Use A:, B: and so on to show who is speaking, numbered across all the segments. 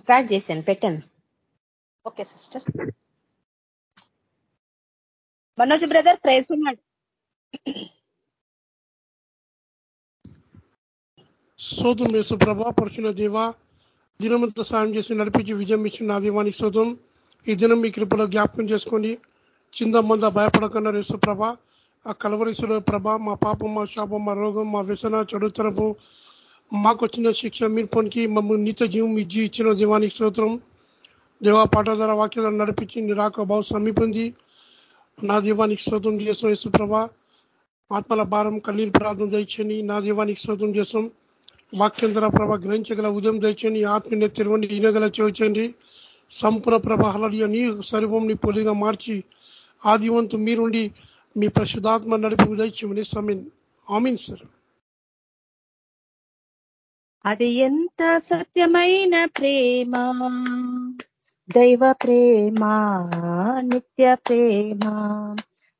A: Start చేశాను పెట్టాను
B: okay sister. Manoj brother praise ఉన్నాడు
C: శోతం యేసు ప్రభా పరుచున్న దేవ దినమంతా సాయం చేసి నడిపించి విజయం ఇచ్చిన నా దీవానికి శోతం ఈ దినం మీ కృపలో జ్ఞాపకం చేసుకోండి చింద మంద భయపడకుండా యేసు ప్రభ ఆ కలవరిసుల ప్రభ మా పాపం మా శాపం మా రోగం మా వ్యసన చెడుతరపు మాకు వచ్చిన శిక్ష మీరు పొనికి మమ్మల్ని నిత్య జీవం ఇచ్చి ఇచ్చిన దీవానికి స్తోత్రం. దేవా పాట వాక్యాలను వాక్య ధర నడిపించి నిరాక భావం సమీపింది నా దీవానికి స్తోత్రం చేస్తాం యేసుప్రభ ఆత్మల భారం కన్నీరు ప్రార్థన దయచని నా దీవానికి స్తోత్రం చేస్తాం. వాక్యం ధర ప్రభ గ్రహించగల ఉదయం దయచండి ఆత్మీయ తెరవండి ఈనగల చేయండి. సంపూర్ణ ప్రభ హలలియ నీ సర్వంని పొలిగా మార్చి ఆదివంతు మీరుండి మీ పరిశుధాత్మ నడిపి దయచేమని సమీన్ ఆమీన్ సార్.
B: అది ఎంత సత్యమైన ప్రేమ? దైవ ప్రేమ నిత్య ప్రేమ.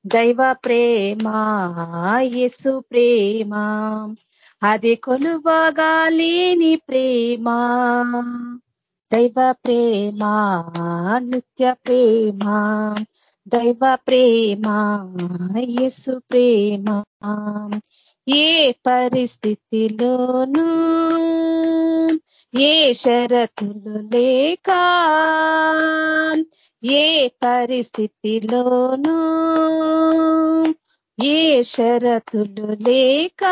B: దైవ ప్రేమ యసు ప్రేమ. అది కొలువగాలేని ప్రేమ. దైవ ప్రేమ నిత్య ప్రేమ. దైవ ప్రేమ యసు ప్రేమ. ఏ పరిస్థితిలోనూ ఏ షరతులు లేక ఏ పరిస్థితిలోనూ ఏ షరతులు లేక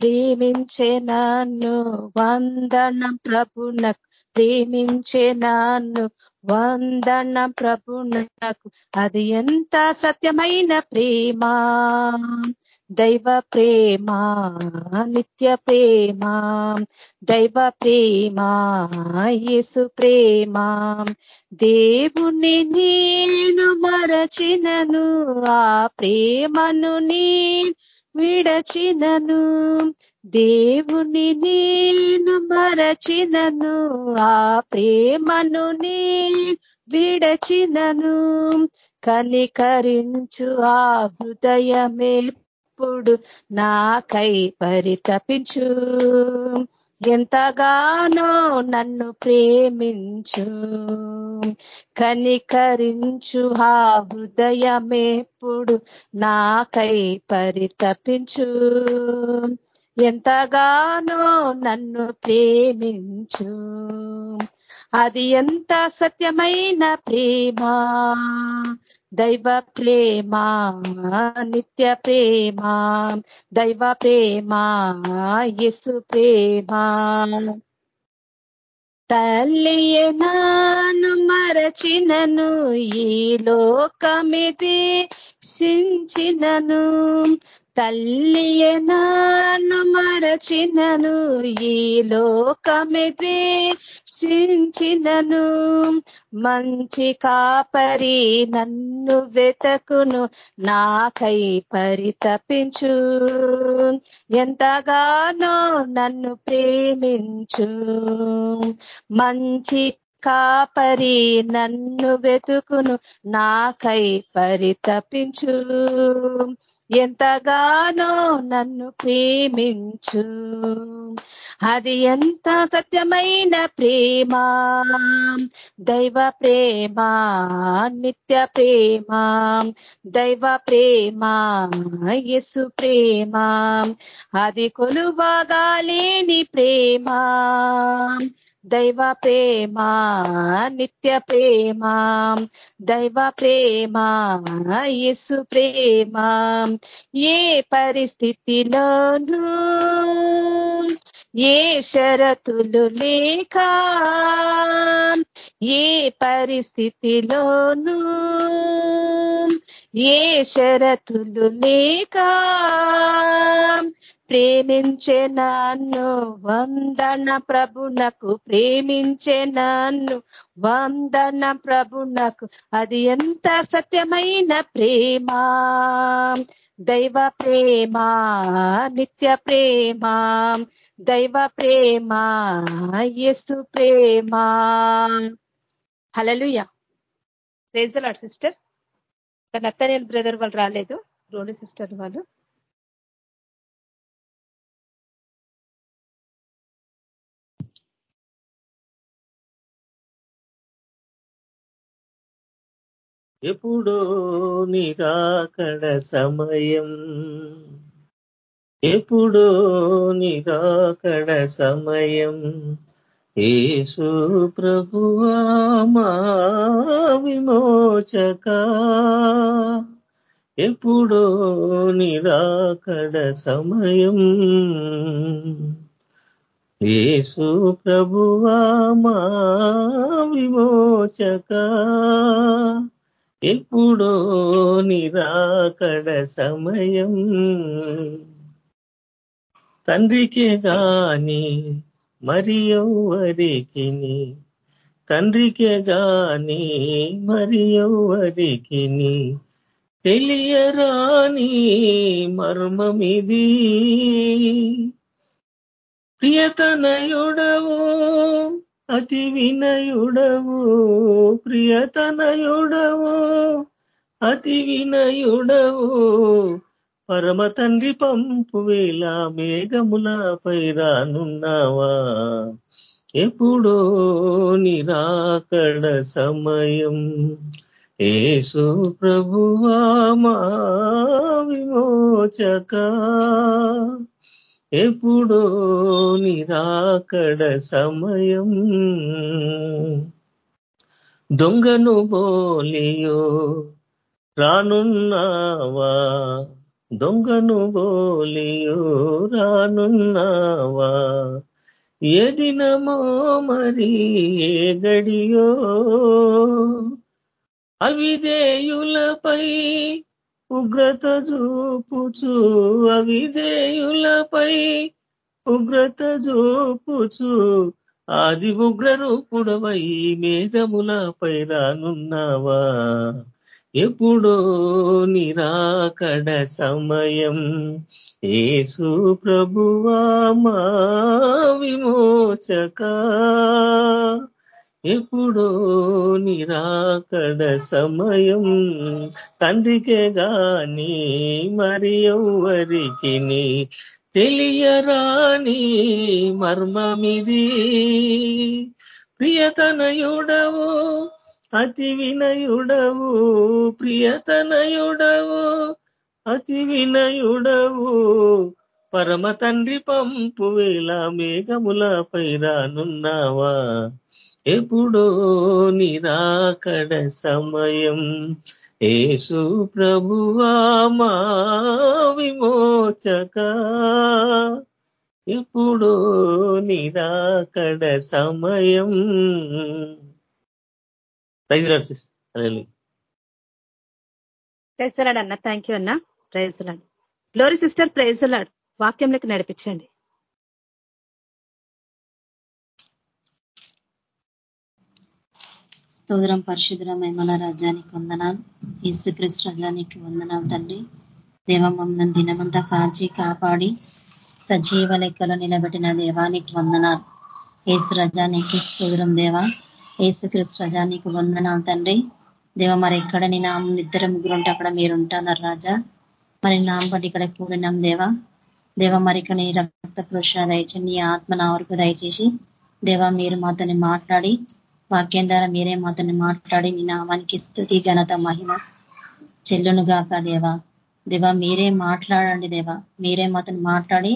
B: ప్రేమించే నన్ను వందనం ప్రభునకు ప్రేమించే నన్ను వందన ప్రభునకు. అది ఎంత సత్యమైన ప్రేమ? దైవ ప్రేమ నిత్య ప్రేమ. దైవ ప్రేమ యేసు ప్రేమ. దేవుని నేను మరచినను ఆ ప్రేమను నీ విడచినను. దేవుని నేను మరచినను. ఆ ప్రేమను నీ విడచినను. కనికరించు ఆ హృదయమేప్పుడు నాకై పరితపించు. ఎంతగానో నన్ను ప్రేమించు కనికరించు. ఆ హృదయమేప్పుడు నాకై పరితపించు. ఎంతగానో నన్ను ప్రేమించు. అది ఎంత సత్యమైన ప్రేమ. దైవ ప్రేమ నిత్య ప్రేమ దైవ ప్రేమ యసు ప్రేమ. తల్లియే నాను మరచినను ఈ లోకమిది శించినను తల్లియే నాను మరచినను ఈ లోకమిది చించినను మంచి కాపరి నన్ను వెతకును. నాకై పరితపించు. ఎంతగానో నన్ను ప్రేమించు. మంచి కాపరి నన్ను వెతుకును. నాకై పరితపించు. ఎంతగానో నన్ను ప్రేమించు. అది ఎంత సత్యమైన ప్రేమ. దైవ ప్రేమ నిత్య ప్రేమ. దైవ ప్రేమ యసు ప్రేమ. అది కొలువగాలేని ప్రేమ. దైవ ప్రేమ నిత్య ప్రేమ. దైవ ప్రేమ యసు ప్రేమ. ఏ పరిస్థితిలోనూ ఏ షరతులు లేక ఏ పరిస్థితిలోనూ ఏ షరతులు లేక ప్రేమించే నన్ను వందన ప్రభునకు ప్రేమించే నన్ను వందన ప్రభునకు. అది ఎంత సత్యమైన ప్రేమ. దైవ ప్రేమ నిత్య ప్రేమ. దైవ ప్రేమ ఎస్తు ప్రేమ. హలలుయ ప్రేజ్ సిస్టర్. కానీ అత్తనేని బ్రదర్ వాళ్ళు రాలేదు. రోని సిస్టర్ వాళ్ళు.
A: ఎప్పుడో నిరాకడ సమయం. ఎప్పుడో నిరాకడ సమయం. ఏసు ప్రభువా మా విమోచక. ఎప్పుడో నిరాకడ సమయం. ఏసు ప్రభువా మా విమోచక. ఎప్పుడో నిరాకడ సమయం. తండ్రికే గాని మరి ఎవరికి తండ్రికే గాని మరి ఎవరికి తెలియరాని మర్మమిది? ప్రియతనయుడవు అతి వినయుడవు ప్రియతనయుడవు. అతి వినయుడవు పరమ తండ్రి పంపు వేళ మేఘములపై రానున్నావా? ఎప్పుడో నిరాకడ సమయం ఏసు ప్రభువా మా విమోచక. ఎప్పుడో నిరాకడ సమయం. దొంగను బోలియో రానున్నావా? దొంగను బోలియో రానున్నావా? ఏ దినమో మరి ఏ గడియో? అవిధేయులపై ఉగ్రత చూపుచు అవిధేయులపై ఉగ్రత చూపుచు ఆది ఉగ్ర రూపుడవై మేఘములపై రానున్నావా? ఎప్పుడో నిరాకడ సమయం ఏసు ప్రభువా మా విమోచక. ఎప్పుడో నిరాకడ సమయం తండ్రికే గాని మరి ఎవరికి తెలియరాని మర్మమిది. ప్రియతనయుడవు అతి వినయుడవు ప్రియతనయుడవు అతి వినయుడవు. పరమ తండ్రి పంపు వేళ మేఘములపై రానున్నావా? ఎప్పుడో నిరాకడ సమయం. ఏసు ప్రభువా మా విమోచక. ఎప్పుడో నిరాకడ సమయం. ప్రైజ్
B: ప్రైజ్ అన్న థ్యాంక్ యూ అన్న. Praise lord glory sister praise lord వాక్యంలోకి నడిపించండి.
D: స్తోత్రం పరిశుద్ధమై మన రాజ్యానికి వందనాలు. ఈసుక్రీస్ రాజానికి వందనాలు తండ్రి. దేవ మమ్మల్ని దినమంతా కాచి కాపాడి సజీవ లెక్కలో నిలబెట్టిన దేవానికి వందనాలు. ఏసు రజానికి స్తోత్రం దేవ. ఏసుక్రీస్ రజానికి వందనాలు తండ్రి. దేవ మరి ఎక్కడ నీ నామం ఇద్దరు ముగ్గురు ఉంటే అక్కడ మీరు ఉంటున్నారు రాజా. మరి నామ బట్టి ఇక్కడ కూడినాం దేవా. దేవ మరి ఇక్కడ నీ రక్త పురుషుల దయచేసి నీ ఆత్మ నా వరకు దయచేసి దేవ మీరు మాతోని మాట్లాడి వాక్యం ద్వారా మీరే మాతను మాట్లాడి నీ నామానికి స్థుతి ఘనత మహిమ చెల్లును గాక దేవా. దేవా మీరే మాట్లాడండి దేవా. మీరే మాతను మాట్లాడి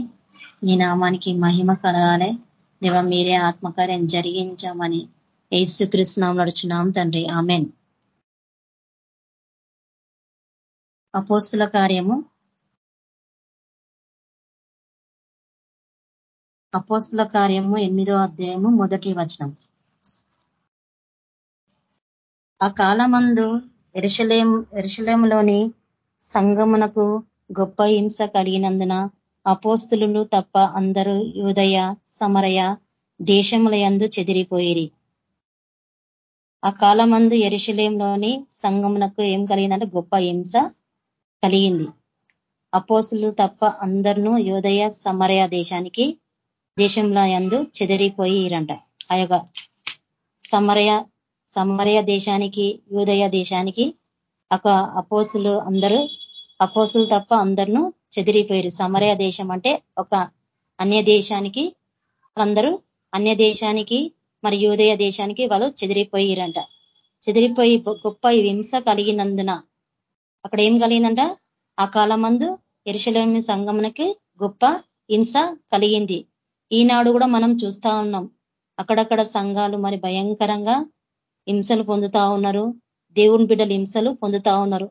D: నీ నామానికి మహిమ కలగాలి. దేవా మీరే ఆత్మకార్యం జరిగించామని ఏసు కృష్ణం నడుచున్నాం తండ్రి. ఆమెన్. అపోస్తుల కార్యము. అపోస్తుల కార్యము ఎనిమిదో అధ్యాయము మొదటి వచనం. ఆ కాలమందు ఎరుషలేం ఎరుషలేములోని సంగమునకు గొప్ప హింస కలిగినందున అపోస్తులు తప్ప అందరూ యూదయ సమరయ దేశముల యందు చెదిరిపోయిరి. ఆ కాలమందు ఎరుషలేంలోని సంగమునకు ఏం కలిగిందంటే గొప్ప హింస కలిగింది. అపోసులు తప్ప అందరినూ యోదయ సమరయ దేశానికి దేశంలో యందు చెదిరిపోయిరంట. ఆ యొక్క సమరయ సమరయ దేశానికి యూదయ దేశానికి ఒక అపోసులు అందరూ అపోసులు తప్ప అందరినూ చెదిరిపోయారు. సమరయ దేశం అంటే ఒక అన్య దేశానికి అందరూ అన్య దేశానికి మరి యూదయ దేశానికి వాళ్ళు చెదిరిపోయిరంట. చెదిరిపోయి గొప్ప హింస కలిగినందున అక్కడ ఏం కలిగిందంట? ఆ కాలమందు ఎరుశలేమి సంగమునకి గొప్ప హింస కలిగింది. ఈనాడు కూడా మనం చూస్తా ఉన్నాం. అక్కడక్కడ సంఘాలు మరి భయంకరంగా హింసలు పొందుతా ఉన్నారు. దేవుని బిడ్డలు హింసలు పొందుతా ఉన్నారు.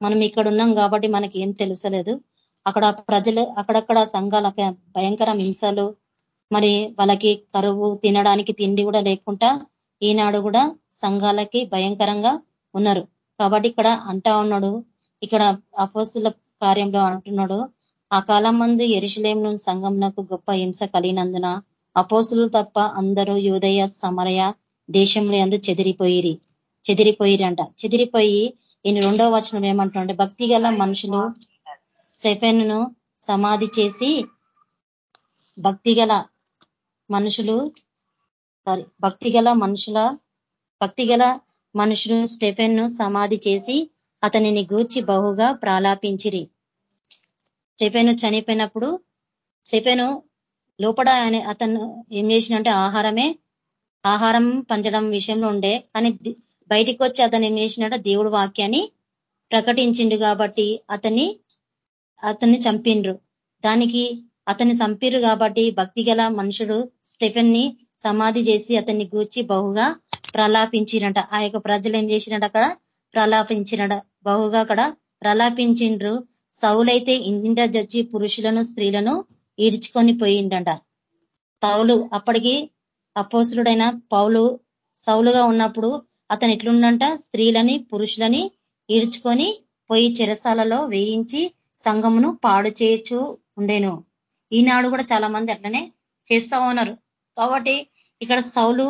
D: మనం ఇక్కడ ఉన్నాం కాబట్టి మనకి ఏం తెలుసలేదు. అక్కడ ప్రజలు అక్కడక్కడ సంఘాల భయంకర హింసలు మరి వాళ్ళకి కరువు తినడానికి తిండి కూడా లేకుండా ఈనాడు కూడా సంఘాలకి భయంకరంగా ఉన్నారు. కాబట్టి ఇక్కడ అంటా ఉన్నాడు ఇక్కడ అపోసుల కార్యంలో అంటున్నాడు ఆ కాలం మందు ఎరుశలేం సంఘంనకు గొప్ప హింస కలిగినందున అపోసులు తప్ప అందరూ యూదయ సమరయ దేశంలో అందు చెదిరిపోయిరి. చెదిరిపోయిరంట. చెదిరిపోయి ఈయన రెండవ వచనం ఏమంటున్నాడు భక్తి మనుషులు స్టెఫెన్ను సమాధి చేసి భక్తిగల మనుషులు సారీ భక్తిగల మనుషుల భక్తిగల మనుషులు స్టెఫెన్ను సమాధి చేసి అతనిని గూర్చి బహుగా ప్రాలాపించిరి. స్టెఫెన్ చనిపోయినప్పుడు స్టెఫెను లోపల అతను ఏం చేసినంటే ఆహారమే ఆహారం పంచడం విషయంలో ఉండే. కానీ బయటికి వచ్చి అతను ఏం చేసినాడు దేవుడు వాక్యాన్ని ప్రకటించిండు కాబట్టి అతన్ని అతన్ని చంపిండ్రు. దానికి అతన్ని చంపిరు కాబట్టి భక్తి మనుషుడు స్టెఫెన్ని సమాధి చేసి అతన్ని గూర్చి బహుగా ప్రలాపించినట. ఆ యొక్క ప్రజలు ఏం చేసినట్టు అక్కడ? ప్రలాపించినట. బహుగా అక్కడ ప్రలాపించిండ్రు. సౌలైతే ఇంటింట జచ్చి పురుషులను స్త్రీలను ఈడ్చుకొని పోయిండట. సౌలు అప్పటికి అపోసులుడైన పౌలు సౌలుగా ఉన్నప్పుడు అతను ఎట్లుండంట? స్త్రీలని పురుషులని ఈడ్చుకొని పోయి చెరసాలలో వేయించి సంఘమును పాడు చేయొచ్చు ఉండేను. ఈనాడు కూడా చాలా మంది అట్లనే చేస్తా ఉన్నారు. కాబట్టి ఇక్కడ సౌలు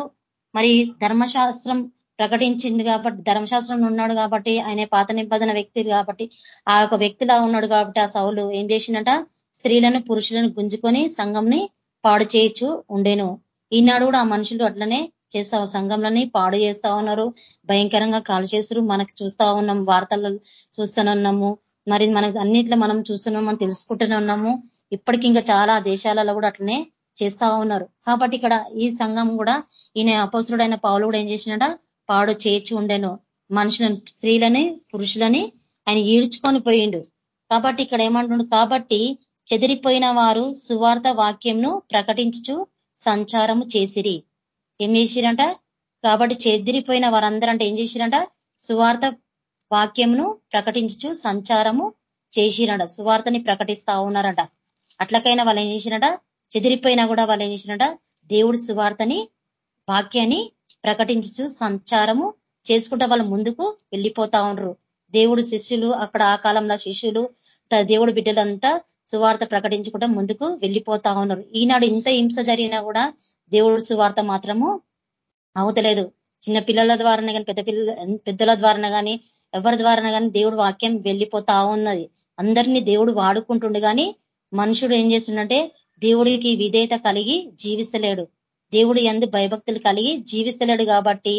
D: మరి ధర్మశాస్త్రం ప్రకటించింది కాబట్టి ధర్మశాస్త్రం ఉన్నాడు కాబట్టి ఆయన పాత నిబంధన వ్యక్తి కాబట్టి ఆ యొక్క వ్యక్తిలా ఉన్నాడు కాబట్టి ఆ సౌలు ఏం చేసిండట? స్త్రీలను పురుషులను గుంజుకొని సంఘంని పాడు చేయొచ్చు ఉండేను. ఈనాడు కూడా ఆ మనుషులు అట్లనే చేస్తా సంఘంలోని పాడు చేస్తా ఉన్నారు. భయంకరంగా కాలు చేస్తారు మనకు చూస్తా ఉన్నాం వార్తలు చూస్తూనే మరి మనకు అన్నిట్లో మనం చూస్తున్నాం మనం తెలుసుకుంటూనే ఉన్నాము. ఇప్పటికి ఇంకా చాలా దేశాలలో కూడా అట్లనే చేస్తా ఉన్నారు. కాబట్టి ఇక్కడ ఈ సంఘం కూడా ఈయన అపోసుడైన పావులు కూడా ఏం చేసినట పాడు చేర్చి ఉండెను. మనుషులను స్త్రీలని పురుషులని ఆయన ఈడ్చుకొని పోయిండు. కాబట్టి ఇక్కడ ఏమంటుండు కాబట్టి చెదిరిపోయిన వారు సువార్త వాక్యంను ప్రకటించు సంచారము చేసిరి. ఏం చేసిరంట? కాబట్టి చెదిరిపోయిన వారందరూ అంటే ఏం చేసిరంట? సువార్త వాక్యంను ప్రకటించు సంచారము చేసిరంట. సువార్తని ప్రకటిస్తా ఉన్నారంట. అట్లకైనా వాళ్ళు ఏం చేసిరంట? చెదిరిపోయినా కూడా వాళ్ళు ఏం చేసిరంట? దేవుడి సువార్తని వాక్యాన్ని ప్రకటించు సంచారము చేసుకుంటే వాళ్ళు ముందుకు వెళ్ళిపోతా ఉండరు. దేవుడు శిష్యులు అక్కడ ఆ కాలంలో శిష్యులు దేవుడు బిడ్డలంతా సువార్త ప్రకటించుకుంటూ ముందుకు వెళ్ళిపోతా ఉన్నారు. ఈనాడు ఇంత హింస జరిగినా కూడా దేవుడు సువార్త మాత్రము అవతలేదు చిన్న పిల్లల ద్వారా కానీ పెద్ద పిల్ల పెద్దల ద్వారా కానీ ఎవరి ద్వారా కానీ దేవుడు వాక్యం వెళ్ళిపోతా ఉన్నది. అందరినీ దేవుడు వాడుకుంటుండు కానీ మనుషుడు ఏం చేస్తుండంటే దేవుడికి విధేయత కలిగి జీవిస్తలేడు. దేవుడు ఎందు భయభక్తులు కలిగి జీవిస్తలేడు కాబట్టి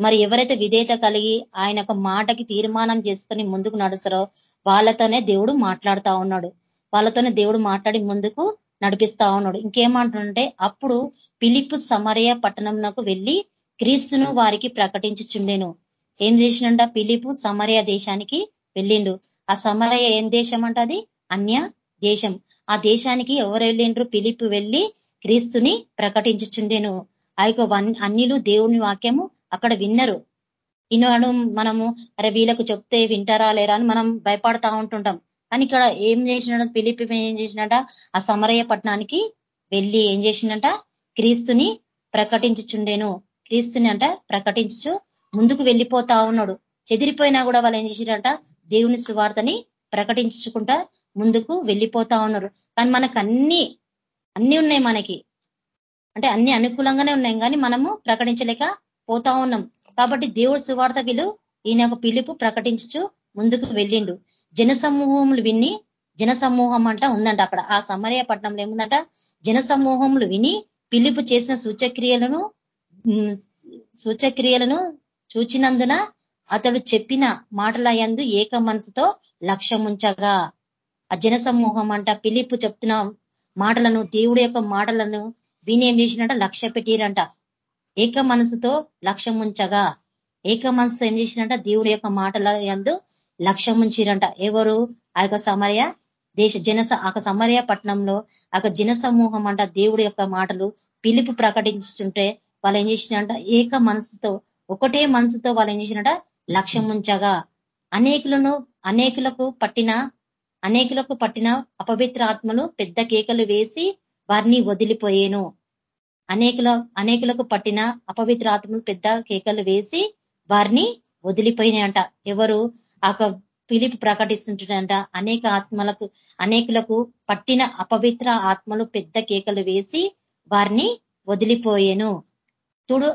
D: మరి ఎవరైతే విధేయత కలిగి ఆయన మాటకి తీర్మానం చేసుకొని ముందుకు నడుస్తారో వాళ్ళతోనే దేవుడు మాట్లాడుతా ఉన్నాడు. వాళ్ళతోనే దేవుడు మాట్లాడి ముందుకు నడిపిస్తా ఉన్నాడు. ఇంకేమంటుంటే అప్పుడు పిలిపు సమరయ పట్టణంకు వెళ్ళి క్రీస్తును వారికి ప్రకటించుచుండెను. ఏం చేసినంట పిలిపు సమరయ దేశానికి వెళ్ళిండు. ఆ సమరయ ఏం దేశం అంట అది? అన్య దేశం. ఆ దేశానికి ఎవరు వెళ్ళిండ్రు? పిలిపు వెళ్ళి క్రీస్తుని ప్రకటించుచుండెను. ఆ యొక్క అన్నిలు దేవుని వాక్యము అక్కడ విన్నరు. ఈనాడు మనము అరే వీళ్ళకు చెప్తే వింటారా లేరా అని మనం భయపడతా ఉంటుంటాం. కానీ ఇక్కడ ఏం చేసినట పిలిపి ఏం చేసినట? ఆ సమరయ్య పట్టణానికి వెళ్ళి ఏం చేసినట క్రీస్తుని ప్రకటించుచుండేను. క్రీస్తుని అంట ప్రకటించు ముందుకు వెళ్ళిపోతా ఉన్నాడు. చెదిరిపోయినా కూడా వాళ్ళు ఏం చేసిరంట? దేవుని సువార్తని ప్రకటించుకుంటా ముందుకు వెళ్ళిపోతా ఉన్నారు. కానీ మనకు అన్ని అన్ని ఉన్నాయి మనకి. అంటే అన్ని అనుకూలంగానే ఉన్నాయి. కానీ మనము ప్రకటించలేక పోతా ఉన్నాం. కాబట్టి దేవుడు సువార్త వీళ్ళు ఈయన ఒక పిలుపు ప్రకటించు ముందుకు వెళ్ళిండు. జన సమూహములు విని జన సమూహం అంట ఉందంట అక్కడ. ఆ సమరయ పట్టణంలో ఏముందంట? జన సమూహములు విని పిలుపు చేసిన సూచక్రియలను సూచక్రియలను చూచినందున అతడు చెప్పిన మాటల యందు ఏక మనసుతో లక్ష్యముంచగా ఆ జన సమూహం అంట పిలిపు చెప్తున్న మాటలను దేవుడి యొక్క మాటలను విని ఏం లక్ష్య పెట్టిరంట. ఏక మనసుతో లక్ష్యం ఉంచగా ఏక మనసుతో ఏం చేసిరంట? దేవుడు యొక్క మాటల ఎందు లక్ష్యం ఉంచిరంట. ఎవరు? ఆ యొక్క సమరయ దేశ జన ఆ సమరయ పట్టణంలో ఆ జన సమూహం అంట దేవుడి యొక్క మాటలు పిలుపు ప్రకటించుంటే వాళ్ళు ఏం చేసినంట ఏక మనసుతో ఒకటే మనసుతో వాళ్ళు ఏం చేసినట లక్ష్యం ఉంచగా. అనేకులను అనేకులకు పట్టిన అనేకులకు పట్టిన అపవిత్ర ఆత్మలు పెద్ద కేకలు వేసి వారిని వదిలిపోయేను. అనేకుల అనేకులకు పట్టిన అపవిత్ర ఆత్మలు పెద్ద కేకలు వేసి వారిని వదిలిపోయినాయంట. ఎవరు ఆ పిలిపి ప్రకటిస్తుంటాడంట. అనేక ఆత్మలకు అనేకులకు పట్టిన అపవిత్ర ఆత్మలు పెద్ద కేకలు వేసి వారిని వదిలిపోయేను. చూడు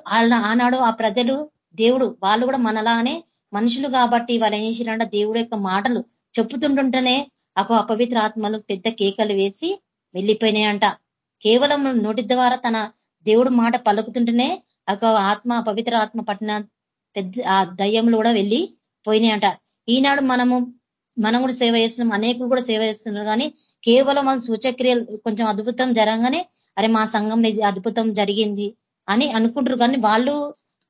D: ఆనాడు ఆ ప్రజలు దేవుడు వాళ్ళు కూడా మనలానే మనుషులు కాబట్టి వాళ్ళు ఏం చేసిరంట? దేవుడు యొక్క మాటలు చెప్పుతుంటుంటేనే ఒక అపవిత్ర ఆత్మలు పెద్ద కేకలు వేసి వెళ్ళిపోయినాయంట. కేవలం నోటి ద్వారా తన దేవుడు మాట పలుకుతుంటేనే ఒక ఆత్మ పవిత్ర ఆత్మ పట్టిన పెద్ద ఆ దయ్యంలో కూడా వెళ్ళి పోయినాయంట. ఈనాడు మనము మనం కూడా సేవ చేస్తున్నాం అనేకులు కూడా సేవ చేస్తున్నారు. కానీ కేవలం మన సూచక్రియలు కొంచెం అద్భుతం జరగానే అరే మా సంఘంలో అద్భుతం జరిగింది అని అనుకుంటారు కానీ వాళ్ళు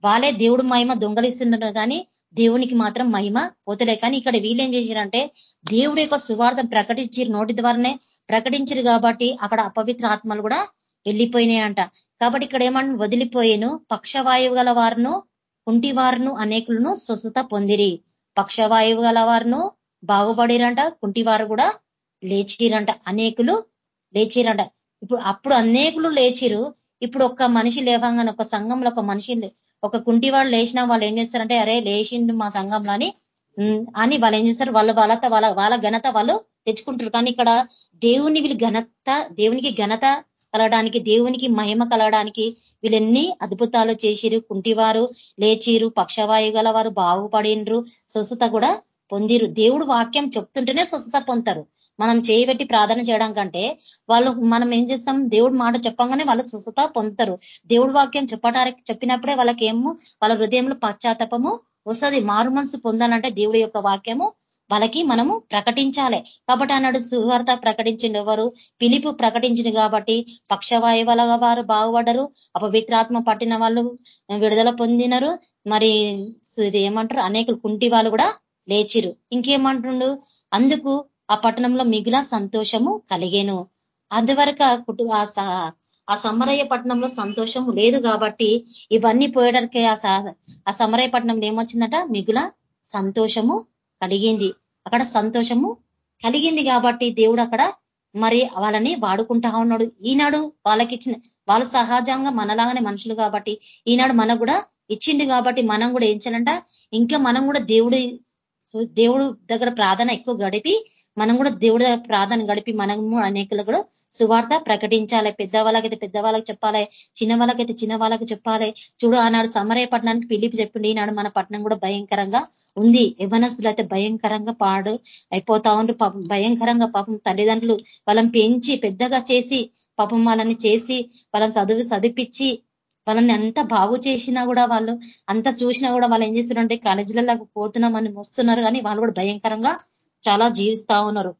D: వాళ్ళే దేవుడు మహిమ దొంగలిస్తున్నారు కానీ దేవునికి మాత్రం మహిమ పోతలే. కానీ ఇక్కడ వీళ్ళేం చేశారంటే దేవుడి యొక్క సువార్థం ప్రకటించారు నోటి ద్వారానే ప్రకటించరు కాబట్టి అక్కడ అపవిత్ర ఆత్మలు కూడా వెళ్ళిపోయినాయంట. కాబట్టి ఇక్కడ ఏమన్నా వదిలిపోయాను పక్షవాయువు గల వారును కుంటివారును అనేకులను స్వస్థత పొందిరి. పక్షవాయువు గల వారును బాగుపడిరంట కుంటివారు కూడా లేచిరంట అనేకులు లేచిరంట. ఇప్పుడు అప్పుడు అనేకులు లేచిరు. ఇప్పుడు ఒక్క మనిషి లేవంగానే ఒక సంఘంలో ఒక మనిషి ఒక కుంటి వాళ్ళు లేచినా వాళ్ళు ఏం చేస్తారంటే అరే లేచిండు మా సంఘంలో అని అని వాళ్ళు ఏం చేస్తారు? వాళ్ళు వాళ్ళతో వాళ్ళ వాళ్ళ ఘనత వాళ్ళు తెచ్చుకుంటారు. కానీ ఇక్కడ దేవుని వీళ్ళు ఘనత దేవునికి ఘనత కలగడానికి దేవునికి మహిమ కలగడానికి వీళ్ళెన్ని అద్భుతాలు చేసిరు కుంటివారు లేచిరు పక్షవాయు గల వారు బాగుపడినరు. స్వస్థత కూడా పొందిరు. దేవుడు వాక్యం చెప్తుంటేనే స్వస్థత పొందుతారు. మనం చేయబెట్టి ప్రార్థన చేయడం కంటే వాళ్ళు మనం ఏం చేస్తాం? దేవుడు మాట చెప్పంగానే వాళ్ళు స్వస్థత పొందుతారు. దేవుడు వాక్యం చెప్పడానికి చెప్పినప్పుడే వాళ్ళకేమో వాళ్ళ హృదయంలో పశ్చాత్తాపము వస్తుంది. మారు మనసు పొందాలంటే దేవుడి యొక్క వాక్యము వాళ్ళకి మనము ప్రకటించాలి. కాబట్టి అన్నాడు సువార్త ప్రకటించింది ఎవరు? పిలుపు ప్రకటించింది కాబట్టి పక్షవాయువుల వారు బాగుపడరు అపవిత్రాత్మ పట్టిన వాళ్ళు విడుదల పొందినరు. మరి ఇది ఏమంటారు? అనేక కుంటి వాళ్ళు కూడా లేచిరు. ఇంకేమంటుండు? అందుకు ఆ పట్టణంలో మిగుల సంతోషము కలిగేను. అందువరకు ఆ సమరయ్య పట్టణంలో సంతోషము లేదు కాబట్టి ఇవన్నీ పోయడానికి ఆ సమరయ్య పట్టణంలో ఏమొచ్చిందట? మిగుల సంతోషము కలిగింది. అక్కడ సంతోషము కలిగింది కాబట్టి దేవుడు అక్కడ మరి వాళ్ళని వాడుకుంటా ఉన్నాడు. ఈనాడు వాళ్ళకి ఇచ్చిన వాళ్ళు సహజంగా మనలాగానే మనుషులు కాబట్టి ఈనాడు మనకు కూడా ఇచ్చిండు కాబట్టి మనం కూడా ఏం చేయాలంట? ఇంకా మనం కూడా దేవుడి దేవుడు దగ్గర ప్రార్థన ఎక్కువ గడిపి మనం కూడా దేవుడి దగ్గర ప్రార్థన గడిపి మనము అనేకులు కూడా సువార్త ప్రకటించాలి. పెద్ద వాళ్ళకైతే పెద్ద వాళ్ళకి చెప్పాలి చిన్న వాళ్ళకైతే చిన్న వాళ్ళకి చెప్పాలి. చూడు ఆనాడు సమరయ పట్టణానికి పిలిపి చెప్పిండి ఈనాడు మన పట్టణం కూడా భయంకరంగా ఉంది. యవనస్తులు అయితే భయంకరంగా పాడు అయిపోతా ఉండ్రు. పాపం భయంకరంగా పాపం తల్లిదండ్రులు వాళ్ళని పెంచి పెద్దగా చేసి పాపం వాళ్ళని చేసి వాళ్ళని చదువు చదివిపించి వాళ్ళని అంత బాగు చేసినా కూడా వాళ్ళు అంత చూసినా కూడా వాళ్ళు ఏం చేస్తున్నారంటే కాలేజీలలోకి పోతున్నామని వస్తున్నారు కానీ వాళ్ళు కూడా భయంకరంగా చాలా జీవిస్తా ఉన్నారు.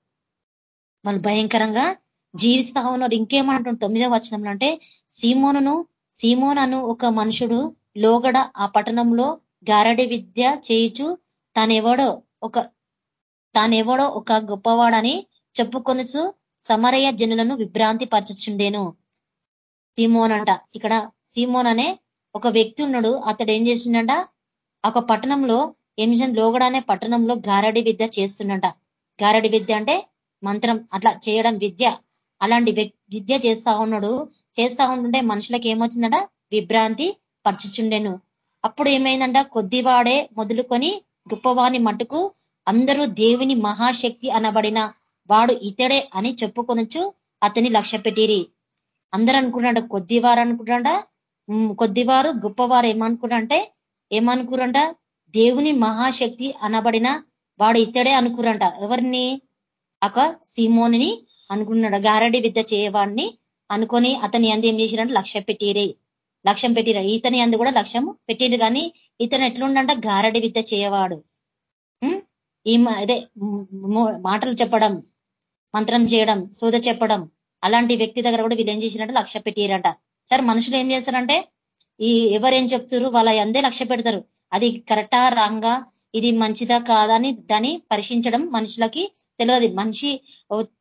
D: వాళ్ళు భయంకరంగా జీవిస్తా ఉన్నారు. ఇంకేమంటారు తొమ్మిదో వచనంలో అంటే సీమోనును సీమోనను ఒక మనుషుడు లోగడ ఆ పట్టణంలో గారడి విద్య చేయిచు తానెవడో ఒక తానెవడో ఒక గొప్పవాడని చెప్పుకొనుచు సమరయ్య జనులను విభ్రాంతి పరచుచుండేను సీమోన్ అంట. ఇక్కడ సీమోన్ అనే ఒక వ్యక్తి ఉన్నాడు. అతడు ఏం చేసిండంట? ఒక పట్టణంలో ఎంజన్ లోగడ అనే పట్టణంలో గారడి విద్య చేస్తుండంట. గారడి విద్య అంటే మంత్రం అట్లా చేయడం విద్య. అలాంటి విద్య చేస్తా ఉన్నాడు. చేస్తా ఉంటుంటే మనుషులకు ఏమొచ్చిందంట? విభ్రాంతి పరిచిచుండెను అప్పుడు ఏమైందంట? కొద్దివాడే మొదలుకొని గొప్పవాని మటుకు అందరూ దేవుని మహాశక్తి అనబడిన వాడు ఇతడే అని చెప్పుకొనొచ్చు అతని లక్ష్య పెట్టిరి అందరూ అనుకున్నాడు కొద్దివారు అనుకుంటాడ కొద్దివారు గొప్పవారు ఏమనుకున్నంటే ఏమనుకురంట దేవుని మహాశక్తి అనబడిన వాడు ఇతడే అనుకురంట ఎవరిని? ఒక సిమోనిని అనుకున్నాడు గారడి విద్య చేయవాడిని అనుకొని అతని అందు ఏం చేసిరంటే? లక్ష్యం పెట్టిరే. లక్ష్యం పెట్టిర. ఇతని అందు కూడా లక్ష్యం పెట్టిరు కానీ ఇతను ఎట్లుండంట? గారడి విద్య చేయవాడు. ఈ అదే మాటలు చెప్పడం మంత్రం చేయడం సోద చెప్పడం అలాంటి వ్యక్తి దగ్గర కూడా వీళ్ళు ఏం చేసినట్టు లక్ష్య పెట్టిరంట సరే మనుషులు ఏం చేస్తారంటే ఈ ఎవరేం చెప్తారు వాళ్ళ అందే లక్ష్య పెడతారు. అది కరెక్టా రాంగా ఇది మంచిదా కాదా అని దాన్ని పరీక్షించడం మనుషులకి తెలియదు. మనిషి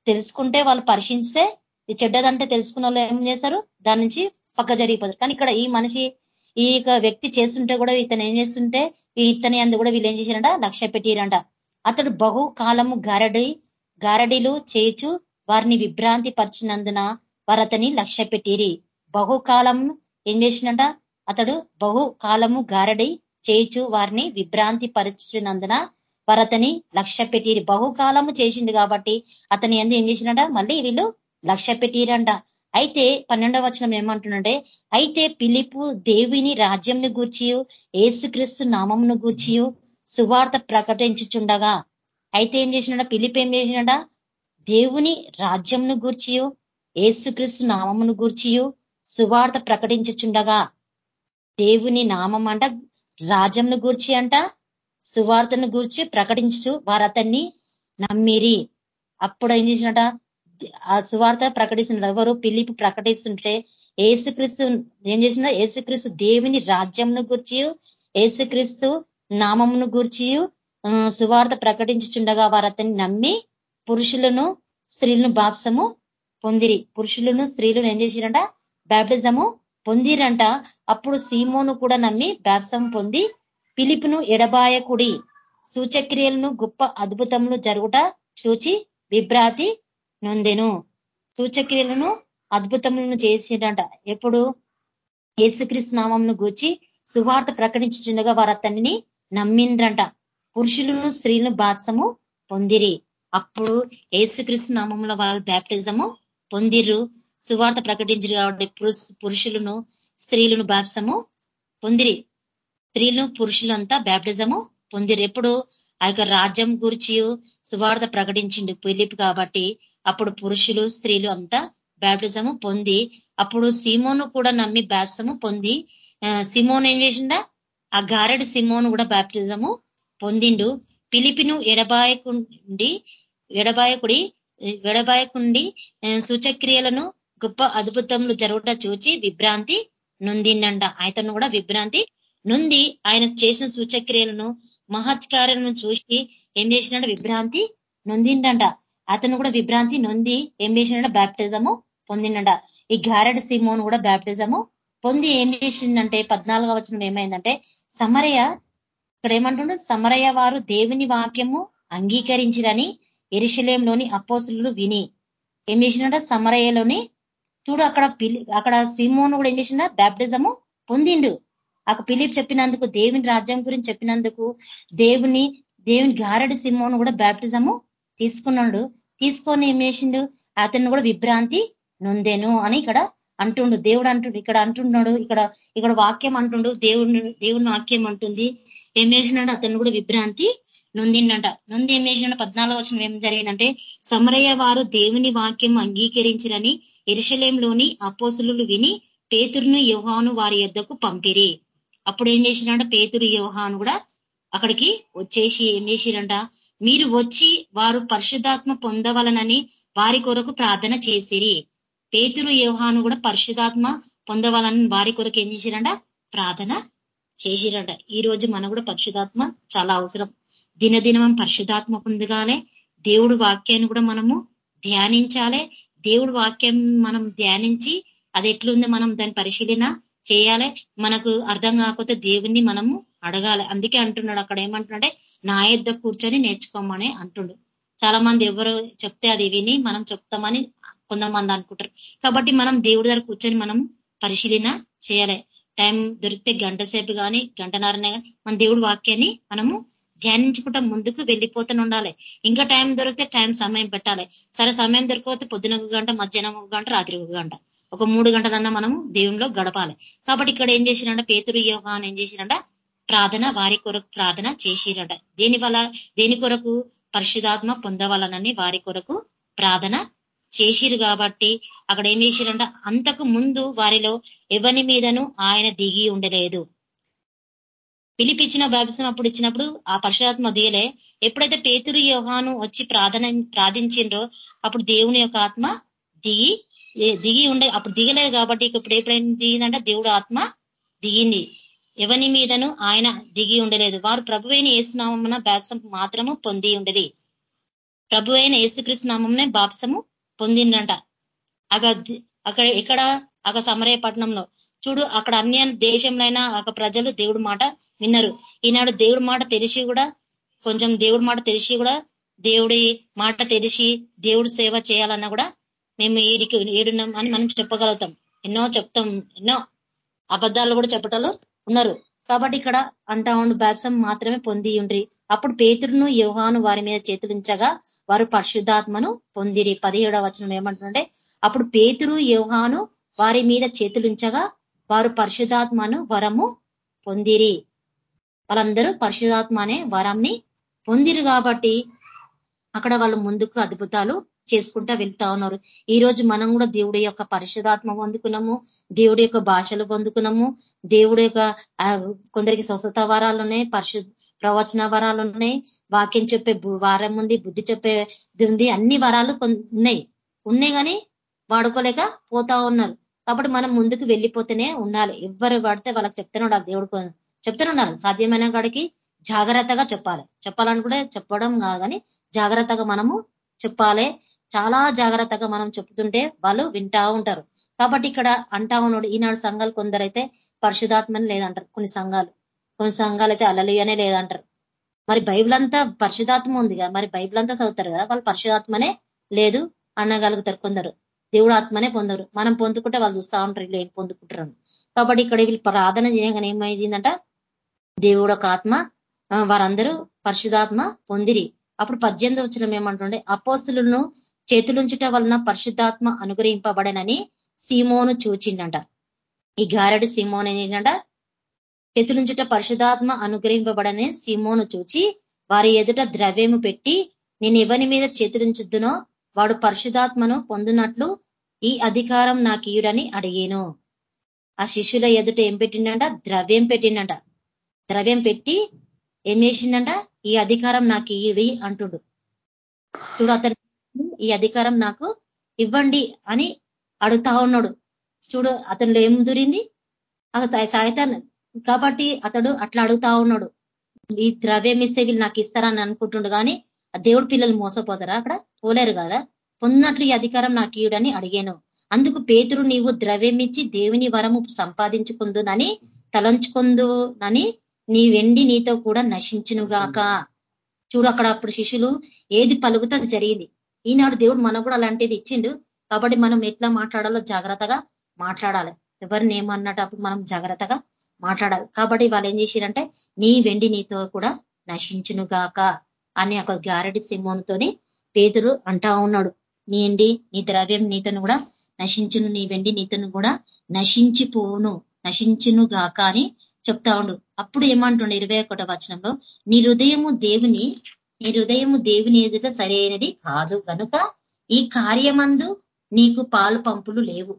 D: తెలుసుకుంటే వాళ్ళు పరీక్షిస్తే ఈ చెడ్డదంటే తెలుసుకున్న వాళ్ళు ఏం చేస్తారు? దాని నుంచి పక్క జరిగిపోతారు. కానీ ఇక్కడ ఈ మనిషి ఈ వ్యక్తి చేస్తుంటే కూడా ఇతను ఏం చేస్తుంటే ఈ ఇతని అందు కూడా వీళ్ళు ఏం చేశారంట లక్ష్య పెట్టిరంట అతడు బహు కాలము గారడి గారడీలు చేచు వారిని విభ్రాంతి పరిచినందున వారు అతని లక్ష్య పెట్టిరి బహుకాలం ఏం చేసినట అతడు బహు కాలము గారడి చేయిచు వారిని విభ్రాంతి పరిచినందున వారు అతని లక్ష్య పెట్టిరి బహుకాలము చేసింది కాబట్టి అతని ఎందు ఏం చేసినట మళ్ళీ వీళ్ళు లక్ష్య పెట్టిరంట అయితే పన్నెండవ వచనం ఏమంటున్నాడే అయితే పిలిపు దేవిని రాజ్యంను గూర్చియు ఏసుక్రీస్తు నామంను గూర్చియు సువార్త ప్రకటించుచుండగా. అయితే ఏం చేసినట పిలిపు ఏం చేసినట దేవుని రాజ్యంను గూర్చియు ఏసుక్రీస్తు నామమును గూర్చియు సువార్త ప్రకటించుచుండగా దేవుని నామం అంట రాజ్యంను గూర్చి అంట సువార్తను గూర్చి ప్రకటించు వారు అతన్ని నమ్మిరి. అప్పుడు ఏం చేసినట? ఆ సువార్త ప్రకటిస్తున్నారు ఎవరు? పిలిపి ప్రకటిస్తుంటే ఏసుక్రీస్తు ఏం చేసిన ఏసుక్రీస్తు దేవుని రాజ్యంను గూర్చి ఏసుక్రీస్తు నామమును గూర్చి సువార్త ప్రకటించుచుండగా వారు అతన్ని నమ్మి పురుషులను స్త్రీలను బాప్సము పొందిరి. పురుషులను స్త్రీలను ఏం చేసిరంట? బ్యాప్టిజము పొందిరంట. అప్పుడు సీమోను కూడా నమ్మి బ్యాప్సం పొంది పిలిపును ఎడబాయకుడి సూచక్రియలను గొప్ప అద్భుతములు జరుగుట చూచి విభ్రాతి నొందెను. సూచక్రియలను అద్భుతములను చేసిరంట. ఎప్పుడు? యేసుక్రీస్తు నామంను గూర్చి సువార్త ప్రకటించుచుండగా వారు అతన్ని నమ్మిండ్రంట. పురుషులను స్త్రీలను బాప్సము పొందిరి. అప్పుడు ఏసుక్రీస్తు నామంలో వాళ్ళు బ్యాప్టిజము పొందిర్రు. సువార్త ప్రకటించరు కాబట్టి పురుషులను స్త్రీలను బాప్సము పొందిరి. స్త్రీలు పురుషులు అంతా బ్యాప్టిజము పొందిరు ఎప్పుడు? ఆ యొక్క రాజ్యం గురించి సువార్త ప్రకటించిండు పిలిపి కాబట్టి అప్పుడు పురుషులు స్త్రీలు అంతా బ్యాప్టిజము పొంది అప్పుడు సిమోను కూడా నమ్మి బ్యాప్సము పొంది సిమోన్ ఏం చేసిండ? ఆ గారెడు సిమోను కూడా బ్యాప్టిజము పొందిండు. పిలిపిను ఎడబాయకుండి ఎడబాయకుడి విడబాయకుండి సూచక్రియలను గొప్ప అద్భుతములు జరుగుట చూచి విభ్రాంతి నొందిండంట. ఆయతను కూడా విభ్రాంతి నుంది ఆయన చేసిన సూచక్రియలను మహత్కార్యాలను చూసి ఏం చేసినాడు? విభ్రాంతి నొందిండంట. అతను కూడా విభ్రాంతి నొంది ఏం చేసినాడు? బ్యాప్టిజము పొందిండంట. ఈ గారెడ్ సిమోన్ కూడా బ్యాప్టిజము పొంది ఏం చేసిందంటే పద్నాలుగవ వచనం ఏమైందంటే సమరయ ఇక్కడ ఏమంటుండ్రు సమరయ వారు దేవుని వాక్యము అంగీకరించిరని ఎరిశలేంలోని అపోసులు విని ఏం చేసినట సమరయ్యలోని చూడు అక్కడ పిలి అక్కడ సిమోను కూడా ఏం చేసిన బ్యాప్టిజము పొందిండు. అక్కడ పిలిప్ చెప్పినందుకు దేవుని రాజ్యం గురించి చెప్పినందుకు దేవుని దేవుని గారడి సింహోను కూడా బ్యాప్టిజము తీసుకున్నాడు. తీసుకొని ఏం చేసిండు? అతన్ని కూడా విభ్రాంతి నొందెను అని ఇక్కడ అంటుండు దేవుడు అంటుండు ఇక్కడ అంటున్నాడు ఇక్కడ ఇక్కడ వాక్యం అంటుండు దేవుడు దేవుని వాక్యం అంటుంది. ఏం చేసినాడు? అతను కూడా విభ్రాంతి నొందిండంట. నొంది ఏం చేసినాడు? పద్నాలుగు వచ్చిన ఏం జరిగిందంటే సమరయ్య వారు దేవుని వాక్యం అంగీకరించిరని ఎరుశలేంలోని అపోసులు విని పేతురును యోహాను వారి యొద్దకు పంపిరి. అప్పుడు ఏం చేసినాడు పేతురు యోహాను కూడా అక్కడికి వచ్చేసి ఏం చేసిరంట? మీరు వచ్చి వారు పరిశుద్ధాత్మ పొందవలనని వారి కొరకు ప్రార్థన చేసిరి. పేతురు యోహాను కూడా పరిశుధాత్మ పొందవాలని వారి కొరకు ఏం చేసిరంట? ప్రార్థన చేసిరంట. ఈ రోజు మనం కూడా పరిశుధాత్మ చాలా అవసరం. దినదినం పరిశుధాత్మ పొందగానే దేవుడు వాక్యాన్ని కూడా మనము ధ్యానించాలి. దేవుడు వాక్యం మనం ధ్యానించి అది ఎట్లుంది మనం దాని పరిశీలన చేయాలి. మనకు అర్థం కాకపోతే దేవుణ్ణి మనము అడగాలి. అందుకే అంటున్నాడు అక్కడ ఏమంటున్నాడే నా యొద్ద కూర్చొని నేర్చుకోమని అంటుండు. చాలా మంది ఎవరు చెప్తే అది విని మనం చెప్తామని కొంతమంది అనుకుంటారు కాబట్టి మనం దేవుడి దగ్గర కూర్చొని మనం పరిశీలన చేయాలి. టైం దొరికితే గంట సేపు కానీ గంటన్నరనే మన దేవుడి వాక్యాన్ని మనము ధ్యానించుకుంటా ముందుకు వెళ్ళిపోతూనే ఉండాలి. ఇంకా టైం దొరికితే టైం సమయం పెట్టాలి. సరే సమయం దొరకపోతే పొద్దున ఒక గంట మధ్యాహ్నం ఒక గంట రాత్రి ఒక గంట. ఒక మూడు గంటలన్నా మనము దేవునిలో గడపాలి. కాబట్టి ఇక్కడ ఏం చేసిరంట? పేతురు యోగాన్ ఏం చేసిరంట? ప్రార్థన వారి కొరకు ప్రార్థన చేసిరట. దేని వల్ల దేని కొరకు పరిశుధాత్మ పొందవాలనని వారి కొరకు ప్రార్థన చేసిరు కాబట్టి అక్కడ ఏం చేసిరంట? అంతకు ముందు వారిలో ఎవరి మీదను ఆయన దిగి ఉండలేదు. పిలిపించిన బాబిసం అప్పుడు ఇచ్చినప్పుడు ఆ పరిశుధాత్మ దిగలే. ఎప్పుడైతే పేతురు యోహాను వచ్చి ప్రార్థన ప్రార్థించిండ్రో అప్పుడు దేవుని యొక్క ఆత్మ దిగి దిగి ఉండే అప్పుడు దిగలేదు కాబట్టి ఇప్పుడు ఎప్పుడైనా దిగిందంటే? దేవుడు ఆత్మ దిగింది. ఎవని మీదను ఆయన దిగి ఉండలేదు. వారు ప్రభువైన ఏసునామమున బాప్సం మాత్రము పొంది ఉండేది. ప్రభు అయిన ఏసుకృష్ణ నామంనే బాప్సము పొందిండంట అగ అక్కడ ఇక్కడ అక సమరయ పట్టణంలో. చూడు అక్కడ అన్య దేశంలో ఒక ప్రజలు దేవుడి మాట విన్నారు. ఈనాడు దేవుడి మాట తెలిసి కూడా కొంచెం దేవుడి మాట తెలిసి కూడా దేవుడి మాట తెలిసి దేవుడు సేవ చేయాలన్నా కూడా మేము ఈడికి ఏడున్నాం అని మనం చెప్పగలుగుతాం. ఎన్నో చెప్తాం ఎన్నో అబద్ధాలు కూడా చెప్పటంలో ఉన్నారు. కాబట్టి ఇక్కడ అంటా ఉండు మాత్రమే పొంది ఉండ్రి అప్పుడు పేతురును యోహాను వారి మీద చేతులించగా వారు పరిశుద్ధాత్మను పొందిరి. పదిహేడవ వచనం ఏమంటుండే అప్పుడు పేతురు యోహాను వారి మీద చేతులుంచగా వారు పరిశుధాత్మను వరము పొందిరి. వాళ్ళందరూ పరిశుధాత్మ అనే వరంని పొందిరు కాబట్టి అక్కడ వాళ్ళు ముందుకు అద్భుతాలు చేసుకుంటా వెళ్తా ఉన్నారు. ఈ రోజు మనం కూడా దేవుడి యొక్క పరిశుధాత్మ పొందుకున్నాము దేవుడి యొక్క భాషలు పొందుకున్నాము దేవుడి యొక్క కొందరికి స్వస్థత వరాలు ఉన్నాయి పరిశు ప్రవచన వరాలు ఉన్నాయి వాక్యం చెప్పే వారం ఉంది బుద్ధి చెప్పేది ఉంది అన్ని వరాలు ఉన్నాయి. ఉన్నాయి కానీ వాడుకోలేక పోతా ఉన్నారు. కాబట్టి మనం ముందుకు వెళ్ళిపోతేనే ఉండాలి. ఎవరు పడితే వాళ్ళకి చెప్తూనే ఉండాలి దేవుడు చెప్తూనే ఉండాలి. సాధ్యమైన కాడికి జాగ్రత్తగా చెప్పాలి. చెప్పాలనుకుంటే చెప్పడం కాదు కానీ జాగ్రత్తగా మనము చెప్పాలి. చాలా జాగ్రత్తగా మనం చెప్తుంటే వాళ్ళు వింటా ఉంటారు. కాబట్టి ఇక్కడ అంటా ఉన్నాడు ఈనాడు సంఘాలు కొందరైతే పరిశుధాత్మని లేదంటారు. కొన్ని సంఘాలు. కొన్ని సంఘాలు అయితే అలలియనే లేదంటారు. మరి బైబిల్ అంతా పరిశుధాత్మ ఉంది కదా. మరి బైబిల్ అంతా చదువుతారు కదా. వాళ్ళు పరిశుధాత్మనే లేదు అనగలుగుతారు కొందరు. దేవుడు ఆత్మనే పొందరు. మనం పొందుకుంటే వాళ్ళు చూస్తూ ఉంటారు ఇలా ఏం పొందుకుంటారు కాబట్టి ఇక్కడ వీళ్ళు ప్రార్థన చేయగానే ఏమైందంట? దేవుడు ఒక ఆత్మ వారందరూ పరిశుధాత్మ పొందిరి. అప్పుడు పద్దెనిమిది వచ్చిన ఏమంటుండే? అపోస్తులను చేతులుంచుట వలన పరిశుద్ధాత్మ అనుగ్రహింపబడనని సీమోను చూచిండంట. ఈ గారెడు సీమోన్ ఏం చేసిండ చేతులుంచుట పరిశుధాత్మ అనుగ్రహింపబడని సీమోను చూచి వారి ఎదుట ద్రవ్యము పెట్టి నేను ఎవరి మీద చేతులుంచుద్దునో వాడు పరిశుధాత్మను పొందినట్లు ఈ అధికారం నాకు ఇయుడని అడిగాను. ఆ శిష్యుల ఎదుట ఏం పెట్టిండంట? ద్రవ్యం పెట్టిండంట. ద్రవ్యం పెట్టి ఏం చేసిండంట? ఈ అధికారం నాకు ఇయుడి అంటుడు. చూడు అతను ఈ అధికారం నాకు ఇవ్వండి అని అడుగుతా ఉన్నాడు. చూడు అతనిలో ఏం దూరింది సాయితాన్ కాబట్టి అతడు అట్లా అడుగుతా ఉన్నాడు. ఈ ద్రవ్యం ఇస్తే వీళ్ళు నాకు ఇస్తారని అనుకుంటుండు కానీ దేవుడు పిల్లలు మోసపోతారా అక్కడ? పోలేరు కదా? పొందినట్లు ఈ అధికారం నాకు ఇయుడని అడిగాను. అందుకు పేతురు నీవు ద్రవ్యం ఇచ్చి దేవుని వరము సంపాదించుకుందునని తలంచుకుందునని నీ వెండి నీతో కూడా నశించునుగాక. చూడు అక్కడ అప్పుడు శిష్యులు ఏది పలుకుతే అది జరిగింది. ఈనాడు దేవుడు మనకు కూడా అలాంటిది ఇచ్చిండు. కాబట్టి మనం ఎట్లా మాట్లాడాలో జాగ్రత్తగా మాట్లాడాలి. ఎవరిని ఏమన్నటప్పుడు మనం జాగ్రత్తగా మాట్లాడాలి. కాబట్టి వాళ్ళు ఏం చేసిరంటే నీ వెండి నీతో కూడా నశించును గాక అని ఒక గ్యారెడి సింహంతోని పేదరు అంటా ఉన్నాడు. నీ ఎండి నీ ద్రవ్యం నీతను కూడా నశించును నీ వెండి నీతను కూడా నశించిపోవును నశించును గాక అని చెప్తా ఉండు. అప్పుడు ఏమంటుండే? ఇరవై ఒకటో వచనంలో నీ హృదయము దేవుని నీ హృదయము దేవుని ఎదుట సరైనది కాదు. కనుక ఈ కార్యమందు నీకు పాలు పంపులు లేవు.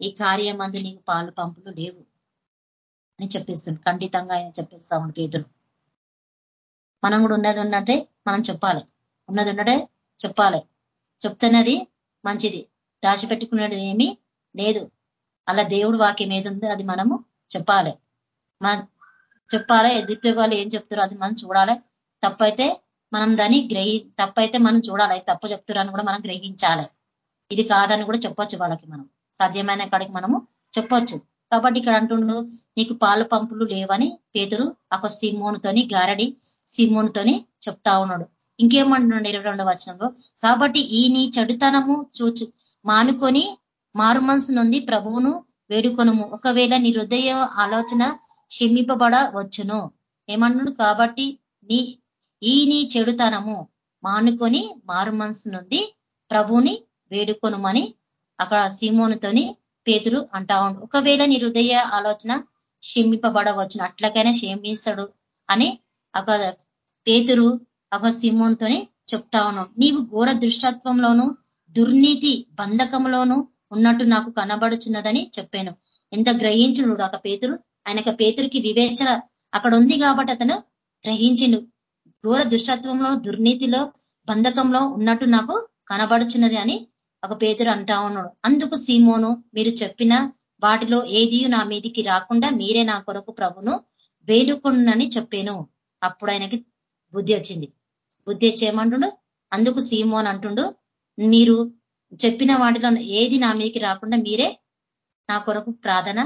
D: ఈ కార్యమందు నీకు పాలు పంపులు లేవు అని చెప్పిస్తుంది ఖండితంగా ఆయన చెప్పిస్తా ఉండు పేదలు మనం కూడా ఉన్నది ఉన్నట్టే మనం చెప్పాలి. ఉన్నది ఉన్నదే చెప్పాలి. చెప్తున్నది మంచిది. దాచిపెట్టుకున్నది ఏమీ లేదు. అలా దేవుడు వాక్యం ఏది అది మనము చెప్పాలి. మన చెప్పాలి? ఎదుటి వాళ్ళు ఏం చెప్తారో అది మనం చూడాలి. తప్పైతే మనం దాన్ని గ్రహి తప్పైతే మనం చూడాలి. తప్పు చెప్తున్నారని కూడా మనం గ్రహించాలి. ఇది కాదని కూడా చెప్పొచ్చు వాళ్ళకి మనం. సాధ్యమైన కాడికి మనము చెప్పొచ్చు. కాబట్టి ఇక్కడ అంటుండు నీకు పాలు పంపులు లేవని పేతురు ఒక సిమోనుతోని గారడి సిమోనుతోని చెప్తా ఉన్నాడు. ఇంకేమంటున్నాడు ఇరవై రెండవ వచనంలో? కాబట్టి ఈ నీ చెడుతనము చూచు. మానుకొని మారు మనసు నుండి ప్రభువును వేడుకొనము. ఒకవేళ నీ హృదయ ఆలోచన క్షమింపబడవచ్చును. ఏమన్నాడు కాబట్టి నీ ఈ నీ చెడుతనము మానుకొని మారు మనసు నుండి ప్రభువుని వేడుకొనుమని అక్కడ సీమోనుతోని పేతురు అంటా ఉండు. ఒకవేళ నీ హృదయ ఆలోచన క్షమింపబడవచ్చును అట్లకైనా క్షమిస్తాడు అని ఒక పేతురు ఒక సీమోన్తోనే చెప్తా ఉన్నాడు. నీవు ఘోర దృష్టత్వంలోను దుర్నీతి బంధకంలోను ఉన్నట్టు నాకు కనబడుచున్నదని చెప్పాను. ఎంత గ్రహించుడు ఒక పేతురు? ఆయనక పేతురికి వివేచన అక్కడ ఉంది కాబట్టి అతను గ్రహించిండు. ఘోర దుష్టత్వంలో దుర్నీతిలో బంధకంలో ఉన్నట్టు నాకు కనబడుచున్నది అని ఒక పేతురు అంటా ఉన్నాడు. అందుకు సీమోను మీరు చెప్పిన వాటిలో ఏది నా మీదికి రాకుండా మీరే నా కొరకు ప్రభును వేడుకున్నని చెప్పాను. అప్పుడు ఆయనకి బుద్ధి వచ్చింది. బుద్ధి వచ్చేయమంటుండు అందుకు సీమోన్ అంటుండు మీరు చెప్పిన వాటిలో ఏది నా మీదకి రాకుండా మీరే నా కొరకు ప్రార్థన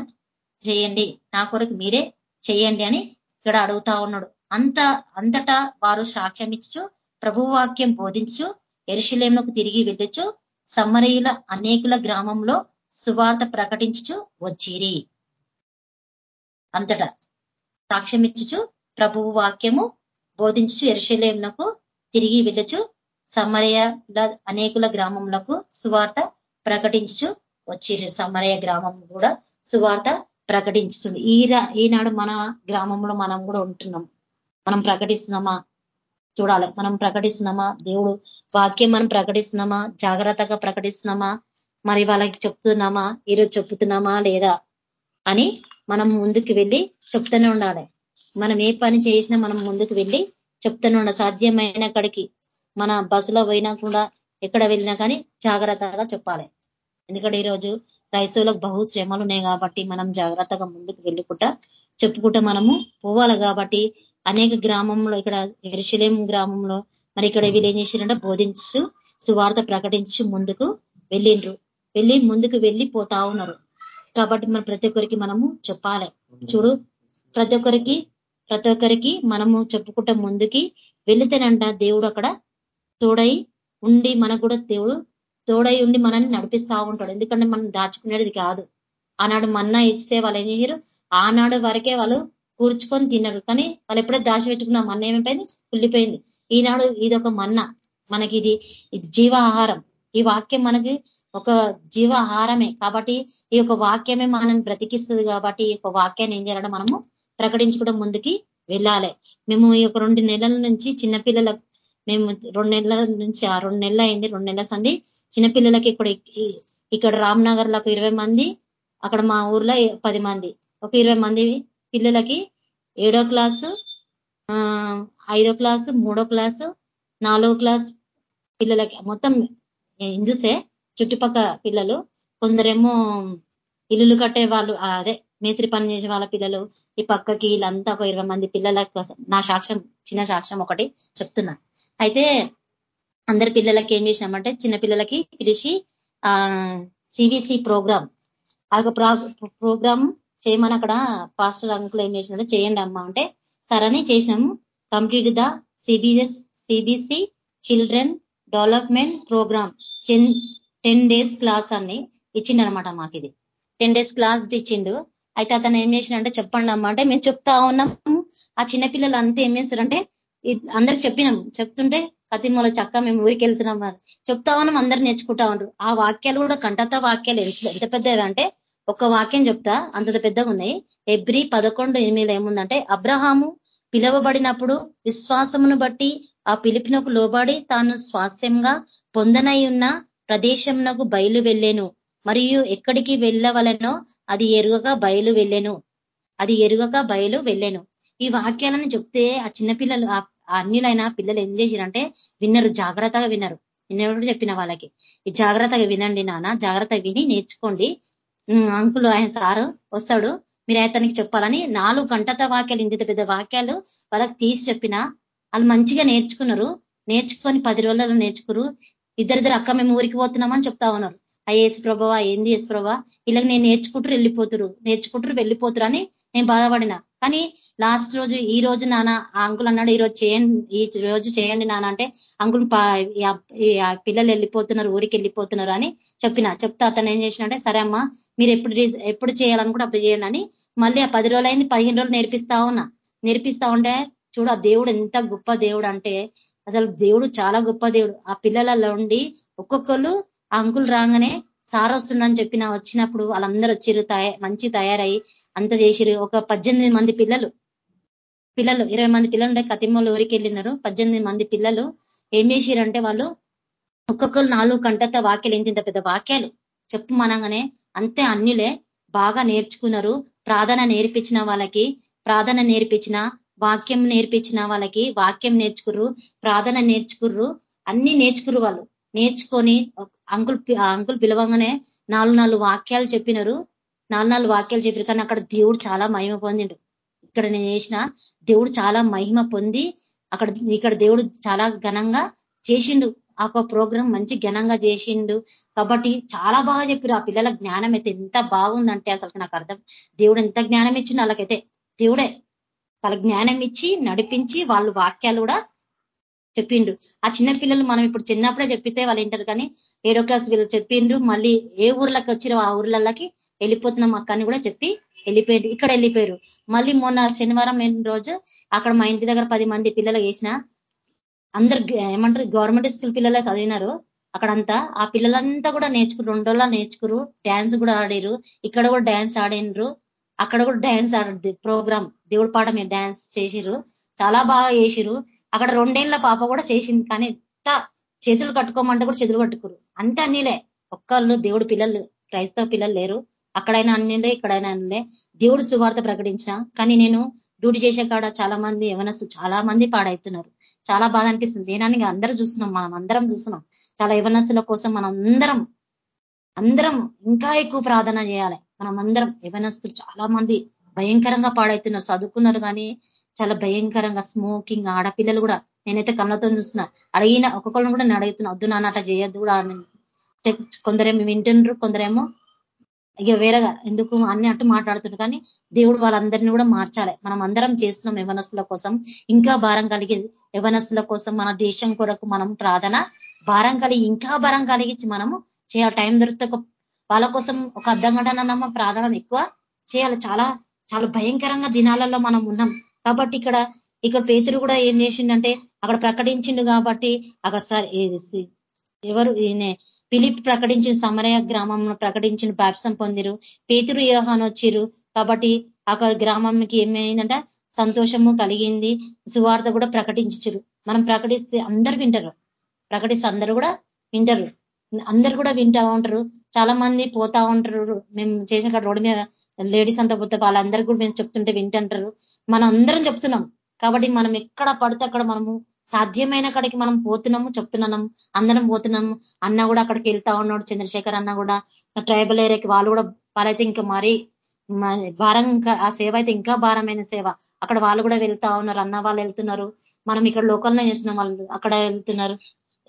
D: చేయండి. నా కొరకు మీరే చేయండి అని ఇక్కడ అడుగుతా ఉన్నాడు. అంత అంతటా వారు సాక్ష్యమిచ్చు ప్రభువాక్యం బోధించు ఎరుశలేమునకు తిరిగి వెళ్ళచ్చు సమ్మరయుల అనేకుల గ్రామంలో సువార్త ప్రకటించుచు వచ్చిరి. అంతటా సాక్ష్యం ప్రభువు వాక్యము బోధించు ఎరుశలేమునకు తిరిగి వెళ్ళచ్చు సమరయ అనేకుల గ్రామములకు సువార్త ప్రకటించు వచ్చిర్రు సమరయ గ్రామం కూడా సువార్త ప్రకటించుతుంది. ఈ ఈనాడు మన గ్రామంలో మనం కూడా ఉంటున్నాం. మనం ప్రకటిస్తున్నామా? చూడాలి. మనం ప్రకటిస్తున్నామా? దేవుడు వాక్యం మనం ప్రకటిస్తున్నామా? జాగ్రత్తగా ప్రకటిస్తున్నామా? మరి వాళ్ళకి చెప్తున్నామా? ఈరోజు చెప్తున్నామా లేదా? అని మనం ముందుకు వెళ్ళి చెప్తూనే ఉండాలి. మనం ఏ పని చేసినా మనం ముందుకు వెళ్ళి చెప్తూనే ఉండాలి. సాధ్యమైన కడికి మన బస్సులో పోయినా కూడా ఎక్కడ వెళ్ళినా కానీ జాగ్రత్తగా చెప్పాలి. ఎందుకంటే ఈరోజు క్రైస్తవులకు బహు శ్రమలు ఉన్నాయి కాబట్టి మనం జాగ్రత్తగా ముందుకు వెళ్ళుకుంటా చెప్పుకుంటా మనము పోవాలి కాబట్టి అనేక గ్రామంలో ఇక్కడ ఎరుశలేం గ్రామంలో మరి ఇక్కడ వీళ్ళు ఏం చేశారంటే బోధించు సువార్త ప్రకటించు ముందుకు వెళ్ళిండ్రు. వెళ్ళి ముందుకు వెళ్ళి పోతా ఉన్నారు. కాబట్టి మనం ప్రతి ఒక్కరికి మనము చెప్పాలి. చూడు ప్రతి ఒక్కరికి ప్రతి ఒక్కరికి మనము చెప్పుకుంటా ముందుకి వెళితేనంట దేవుడు అక్కడ తోడై ఉండి మనకు కూడా దేవుడు తోడై ఉండి మనల్ని నడిపిస్తా ఉంటాడు. ఎందుకంటే మనం దాచుకునేది కాదు. ఆనాడు మన్నా ఇస్తే వాళ్ళు ఏం చేశారు ఆనాడు వరకే వాళ్ళు కూర్చుకొని తిన్నారు కానీ వాళ్ళు ఎప్పుడైతే దాచిపెట్టుకున్న మన్న ఏమైపోయింది? కుళ్ళిపోయింది. ఈనాడు ఇది ఒక మన్న. మనకి ఇది ఇది జీవ ఆహారం ఈ వాక్యం మనకి ఒక జీవ ఆహారమే కాబట్టి ఈ యొక్క వాక్యమే మనల్ని బ్రతికిస్తుంది కాబట్టి ఈ యొక్క వాక్యాన్ని ఏం చేయాలంటే మనము ప్రకటించుకోవడం ముందుకి వెళ్ళాలి. మేము ఈ యొక్క రెండు నెలల నుంచి చిన్నపిల్లల మేము రెండు నెలల నుంచి ఆ రెండు నెలలు అయింది రెండు నెలల సంది చిన్నపిల్లలకి ఇక్కడ ఇక్కడ రామ్నగర్ ఒక ఇరవై మంది అక్కడ మా ఊర్లో పది మంది. ఒక ఇరవై మంది పిల్లలకి ఏడో క్లాసు ఐదో క్లాసు మూడో క్లాసు నాలుగో క్లాస్ పిల్లలకి మొత్తం హిందూసే చుట్టుపక్క పిల్లలు. కొందరేమో ఇల్లులు కట్టే వాళ్ళు అదే మేస్త్రి పని చేసే వాళ్ళ పిల్లలు. ఈ పక్కకి వీళ్ళంతా ఒక ఇరవై మంది పిల్లల నా సాక్ష్యం చిన్న సాక్ష్యం ఒకటి చెప్తున్నా. అయితే అందరి పిల్లలకి ఏం చేసినామంటే చిన్న పిల్లలకి పిలిచి ఆ సివిసి ప్రోగ్రామ్ ఆ ప్రోగ్రామ్ చేయమని అక్కడ పాస్టర్ అంకులు ఏం చేసినాడు చేయండి అమ్మా అంటే సరని చేసినాము. Complete the CBS CBC children development program ten ten days class అని ఇచ్చిండు అనమాట మాకు ఇది. టెన్ డేస్ క్లాస్ ఇచ్చిండు. అయితే అతను ఏం చేసినంటే చెప్పండి అమ్మా. అంటే మేము చెప్తా ఉన్నాము. ఆ చిన్నపిల్లలు అంతా ఏం చేస్తారంటే అందరికి చెప్పినాం. చెప్తుంటే కతిమూల చక్క మేము ఊరికి వెళ్తున్నాం చెప్తా ఉన్నాం అందరు నేర్చుకుంటా ఉన్నారు. ఆ వాక్యాలు కూడా కంటత వాక్యాలు. ఎంత పెద్దవి అంటే ఒక వాక్యం చెప్తా అంత పెద్దగా ఉన్నాయి. ఎబ్రి పదకొండు ఎనిమిది ఏముందంటే అబ్రహాము పిలువబడినప్పుడు విశ్వాసమును బట్టి ఆ పిలుపునకు లోబడి తాను స్వాస్థ్యంగా పొందనై ఉన్న ప్రదేశంనకు బయలు వెళ్ళాను. మరియు ఎక్కడికి వెళ్ళవలనో అది ఎరుగక బయలు వెళ్ళాను. అది ఎరుగక బయలు వెళ్ళాను. ఈ వాక్యాలను చెప్తే ఆ చిన్నపిల్లలు ఆ అన్యులైన పిల్లలు ఏం చేసిరంటే విన్నరు జాగ్రత్తగా విన్నారు. విన్నప్పుడు చెప్పిన వాళ్ళకి ఈ జాగ్రత్తగా వినండి నాన్న జాగ్రత్తగా విని నేర్చుకోండి. అంకులు ఆయన సారు వస్తాడు. మీరు అతనికి చెప్పాలని నాలుగు గంటత వాక్యాలు ఇంత పెద్ద వాక్యాలు వాళ్ళకి తీసి చెప్పిన వాళ్ళు మంచిగా నేర్చుకున్నారు. నేర్చుకొని పది రోజులలో నేర్చుకురు. ఇద్దరిద్దరు అక్క మేము ఊరికి పోతున్నామని చెప్తా ఉన్నారు. ఆ యేసు ప్రభావ ఏంది యేసు ప్రభావ? ఇలాగ నేను నేర్చుకుంటూ వెళ్ళిపోతురు. నేర్చుకుంటూ వెళ్ళిపోతురు అని నేను బాధపడిన. కానీ లాస్ట్ రోజు ఈ రోజు నాన్న ఆ అంకుల్ అన్నాడు ఈ రోజు చేయండి ఈ రోజు చేయండి నాన్న అంటే అంకుల్ పిల్లలు వెళ్ళిపోతున్నారు ఊరికి వెళ్ళిపోతున్నారు అని చెప్పిన. చెప్తే అతను ఏం చేసినంటే సరే అమ్మా మీరు ఎప్పుడు ఎప్పుడు చేయాలనుకుంటే అప్పుడు చేయండి అని మళ్ళీ ఆ పది రోజులు అయింది పదిహేను రోజులు నేర్పిస్తా ఉన్నా. నేర్పిస్తా ఉంటే చూడు ఆ దేవుడు ఎంత గొప్ప దేవుడు అంటే అసలు దేవుడు చాలా గొప్ప దేవుడు. ఆ పిల్లలలో ఉండి ఒక్కొక్కరు అంకుల్ రాగానే సార్ వస్తుండని చెప్పిన వచ్చినప్పుడు వాళ్ళందరూ వచ్చిరు మంచి తయారయ్యి అంత చేసిరు. ఒక పద్దెనిమిది మంది పిల్లలు. పిల్లలు ఇరవై మంది పిల్లలు ఉండే కతిమ్మలు ఊరికి వెళ్ళినారు. పద్దెనిమిది మంది పిల్లలు ఏం చేసిరంటే వాళ్ళు ఒక్కొక్కరు నాలుగు కంటత వాక్యాలు ఇంత పెద్ద వాక్యాలు. చెప్పు మనగానే అంతే అన్యులే బాగా నేర్చుకున్నారు. ప్రార్థన నేర్పించిన వాళ్ళకి ప్రార్థన నేర్పించిన వాక్యం నేర్పించిన వాళ్ళకి వాక్యం నేర్చుకుర్రు ప్రార్థన నేర్చుకుర్రు అన్ని నేర్చుకురు వాళ్ళు. నేర్చుకొని అంకుల్ అంకుల్ పిలవంగానే నాలుగు నాలుగు వాక్యాలు చెప్పినారు. నాలుగు వాక్యాలు చెప్పారు కానీ అక్కడ దేవుడు చాలా మహిమ పొందిండు. ఇక్కడ నేను చేసిన దేవుడు చాలా మహిమ పొంది అక్కడ ఇక్కడ దేవుడు చాలా ఘనంగా చేసిండు. ఆ ప్రోగ్రాం మంచి ఘనంగా చేసిండు. కాబట్టి చాలా బాగా చెప్పారు. ఆ పిల్లల జ్ఞానం అయితే ఎంత బాగుందంటే అసలు నాకు అర్థం. దేవుడు ఎంత జ్ఞానం ఇచ్చిండు వాళ్ళకైతే దేవుడే వాళ్ళ జ్ఞానం ఇచ్చి నడిపించి వాళ్ళు వాక్యాలు కూడా చెప్పిండ్రు ఆ చిన్న పిల్లలు మనం ఇప్పుడు చిన్నప్పుడే చెప్పితే వాళ్ళు వింటారు కానీ ఏడో క్లాస్ వీళ్ళు చెప్పిండ్రు. మళ్ళీ ఏ ఊర్లకి వచ్చిరో ఆ ఊర్లకి వెళ్ళిపోతున్నాం అక్కని కూడా చెప్పి వెళ్ళిపోయింది ఇక్కడ వెళ్ళిపోయారు. మళ్ళీ మొన్న శనివారం రోజు అక్కడ మా ఇంటి దగ్గర పది మంది పిల్లలు వేసిన అందరు ఏమంటారు గవర్నమెంట్ స్కూల్ పిల్లలే చదివినారు అక్కడంతా. ఆ పిల్లలంతా కూడా నేర్చుకురు రెండోలా నేర్చుకురు డ్యాన్స్ కూడా ఆడిరు. ఇక్కడ కూడా డ్యాన్స్ ఆడినరు. అక్కడ కూడా డ్యాన్స్ ఆడదు ప్రోగ్రామ్ దేవుడి పాట మీరు డ్యాన్స్ చేసిరు చాలా బాగా చేసిరు అక్కడ రెండేళ్ళ పాప కూడా చేసింది కానీ ఎంత చేతులు కట్టుకోమంటే కూడా చేతులు కట్టుకురు. అంతే అన్నిలే. ఒక్కళ్ళు దేవుడు పిల్లలు క్రైస్తవ పిల్లలు లేరు. అక్కడైనా అన్నిలే ఇక్కడైనా అన్నిలే దేవుడు సువార్త ప్రకటించిన కానీ నేను డ్యూటీ చేసే కాడ చాలా మంది యవనస్తు చాలా మంది పాడవుతున్నారు చాలా బాధ అనిపిస్తుంది. దేనానికి? అందరూ చూస్తున్నాం మనం అందరం చూస్తున్నాం. చాలా యవనస్తుల కోసం మనం అందరం అందరం ఇంకా ఎక్కువ ప్రార్థన చేయాలి. మనం అందరం యవనస్తులు చాలా మంది భయంకరంగా పాడవుతున్నారు చదువుకున్నారు కానీ చాలా భయంకరంగా స్మోకింగ్ ఆడపిల్లలు కూడా. నేనైతే కళ్ళతో చూస్తున్నా. అడిగిన ఒక్కొక్కరిని కూడా నేను అడుగుతున్నా వద్దు నాన్నట చేయొద్దు కూడా కొందరేమో వింటుండ్రు కొందరేమో ఇక వేరేగా ఎందుకు అన్ని అట్టు మాట్లాడుతున్నారు కానీ దేవుడు వాళ్ళందరినీ కూడా మార్చాలి. మనం అందరం చేస్తున్నాం యవనస్తుల కోసం. ఇంకా భారం కలిగి యవనస్తుల కోసం మన దేశం కొరకు మనం ప్రార్థన భారం కలిగి ఇంకా భారం కలిగించి మనము చేయాలి. టైం దొరికితే వాళ్ళ కోసం ఒక అర్ధ గంటనమ్మ ప్రార్థన ఎక్కువ చేయాలి. చాలా చాలా భయంకరంగా దినాలలో మనం ఉన్నాం. కాబట్టి ఇక్కడ ఇక్కడ పేతురు కూడా ఏం చేసిండంటే అక్కడ ప్రకటించిండు కాబట్టి అక్కడ సార్ ఎవరు పిలిప్ ప్రకటించిన సమరయ గ్రామం ప్రకటించిన బాప్సం పొందిరు. పేతురు యోహాన్ వచ్చిరు. కాబట్టి ఆ గ్రామంకి ఏమైందంట? సంతోషము కలిగింది. సువార్త కూడా ప్రకటించరు మనం ప్రకటిస్తే అందరు వింటారు. ప్రకటిస్తే అందరూ కూడా వింటారు. అందరు కూడా వింటా ఉంటారు. చాలా మంది పోతా ఉంటారు. మేము చేసే రోడ్డు మీద లేడీస్ అంతా పోతే వాళ్ళందరూ కూడా మేము చెప్తుంటే వింటుంటారు. మనం అందరం చెప్తున్నాం. కాబట్టి మనం ఎక్కడ పడితే అక్కడ మనము సాధ్యమైన కాడికి మనం పోతున్నాము చెప్తున్నాము అందరం పోతున్నాము. అన్న కూడా అక్కడికి వెళ్తా ఉన్నాడు చంద్రశేఖర్ అన్న కూడా. ట్రైబల్ ఏరియాకి వాళ్ళు కూడా వాళ్ళైతే ఇంకా మరీ భారం ఆ సేవ అయితే ఇంకా భారమైన సేవ. అక్కడ వాళ్ళు కూడా వెళ్తా ఉన్నారు అన్న వాళ్ళు వెళ్తున్నారు. మనం ఇక్కడ లోకల్నే చేస్తున్నాం వాళ్ళు అక్కడ వెళ్తున్నారు.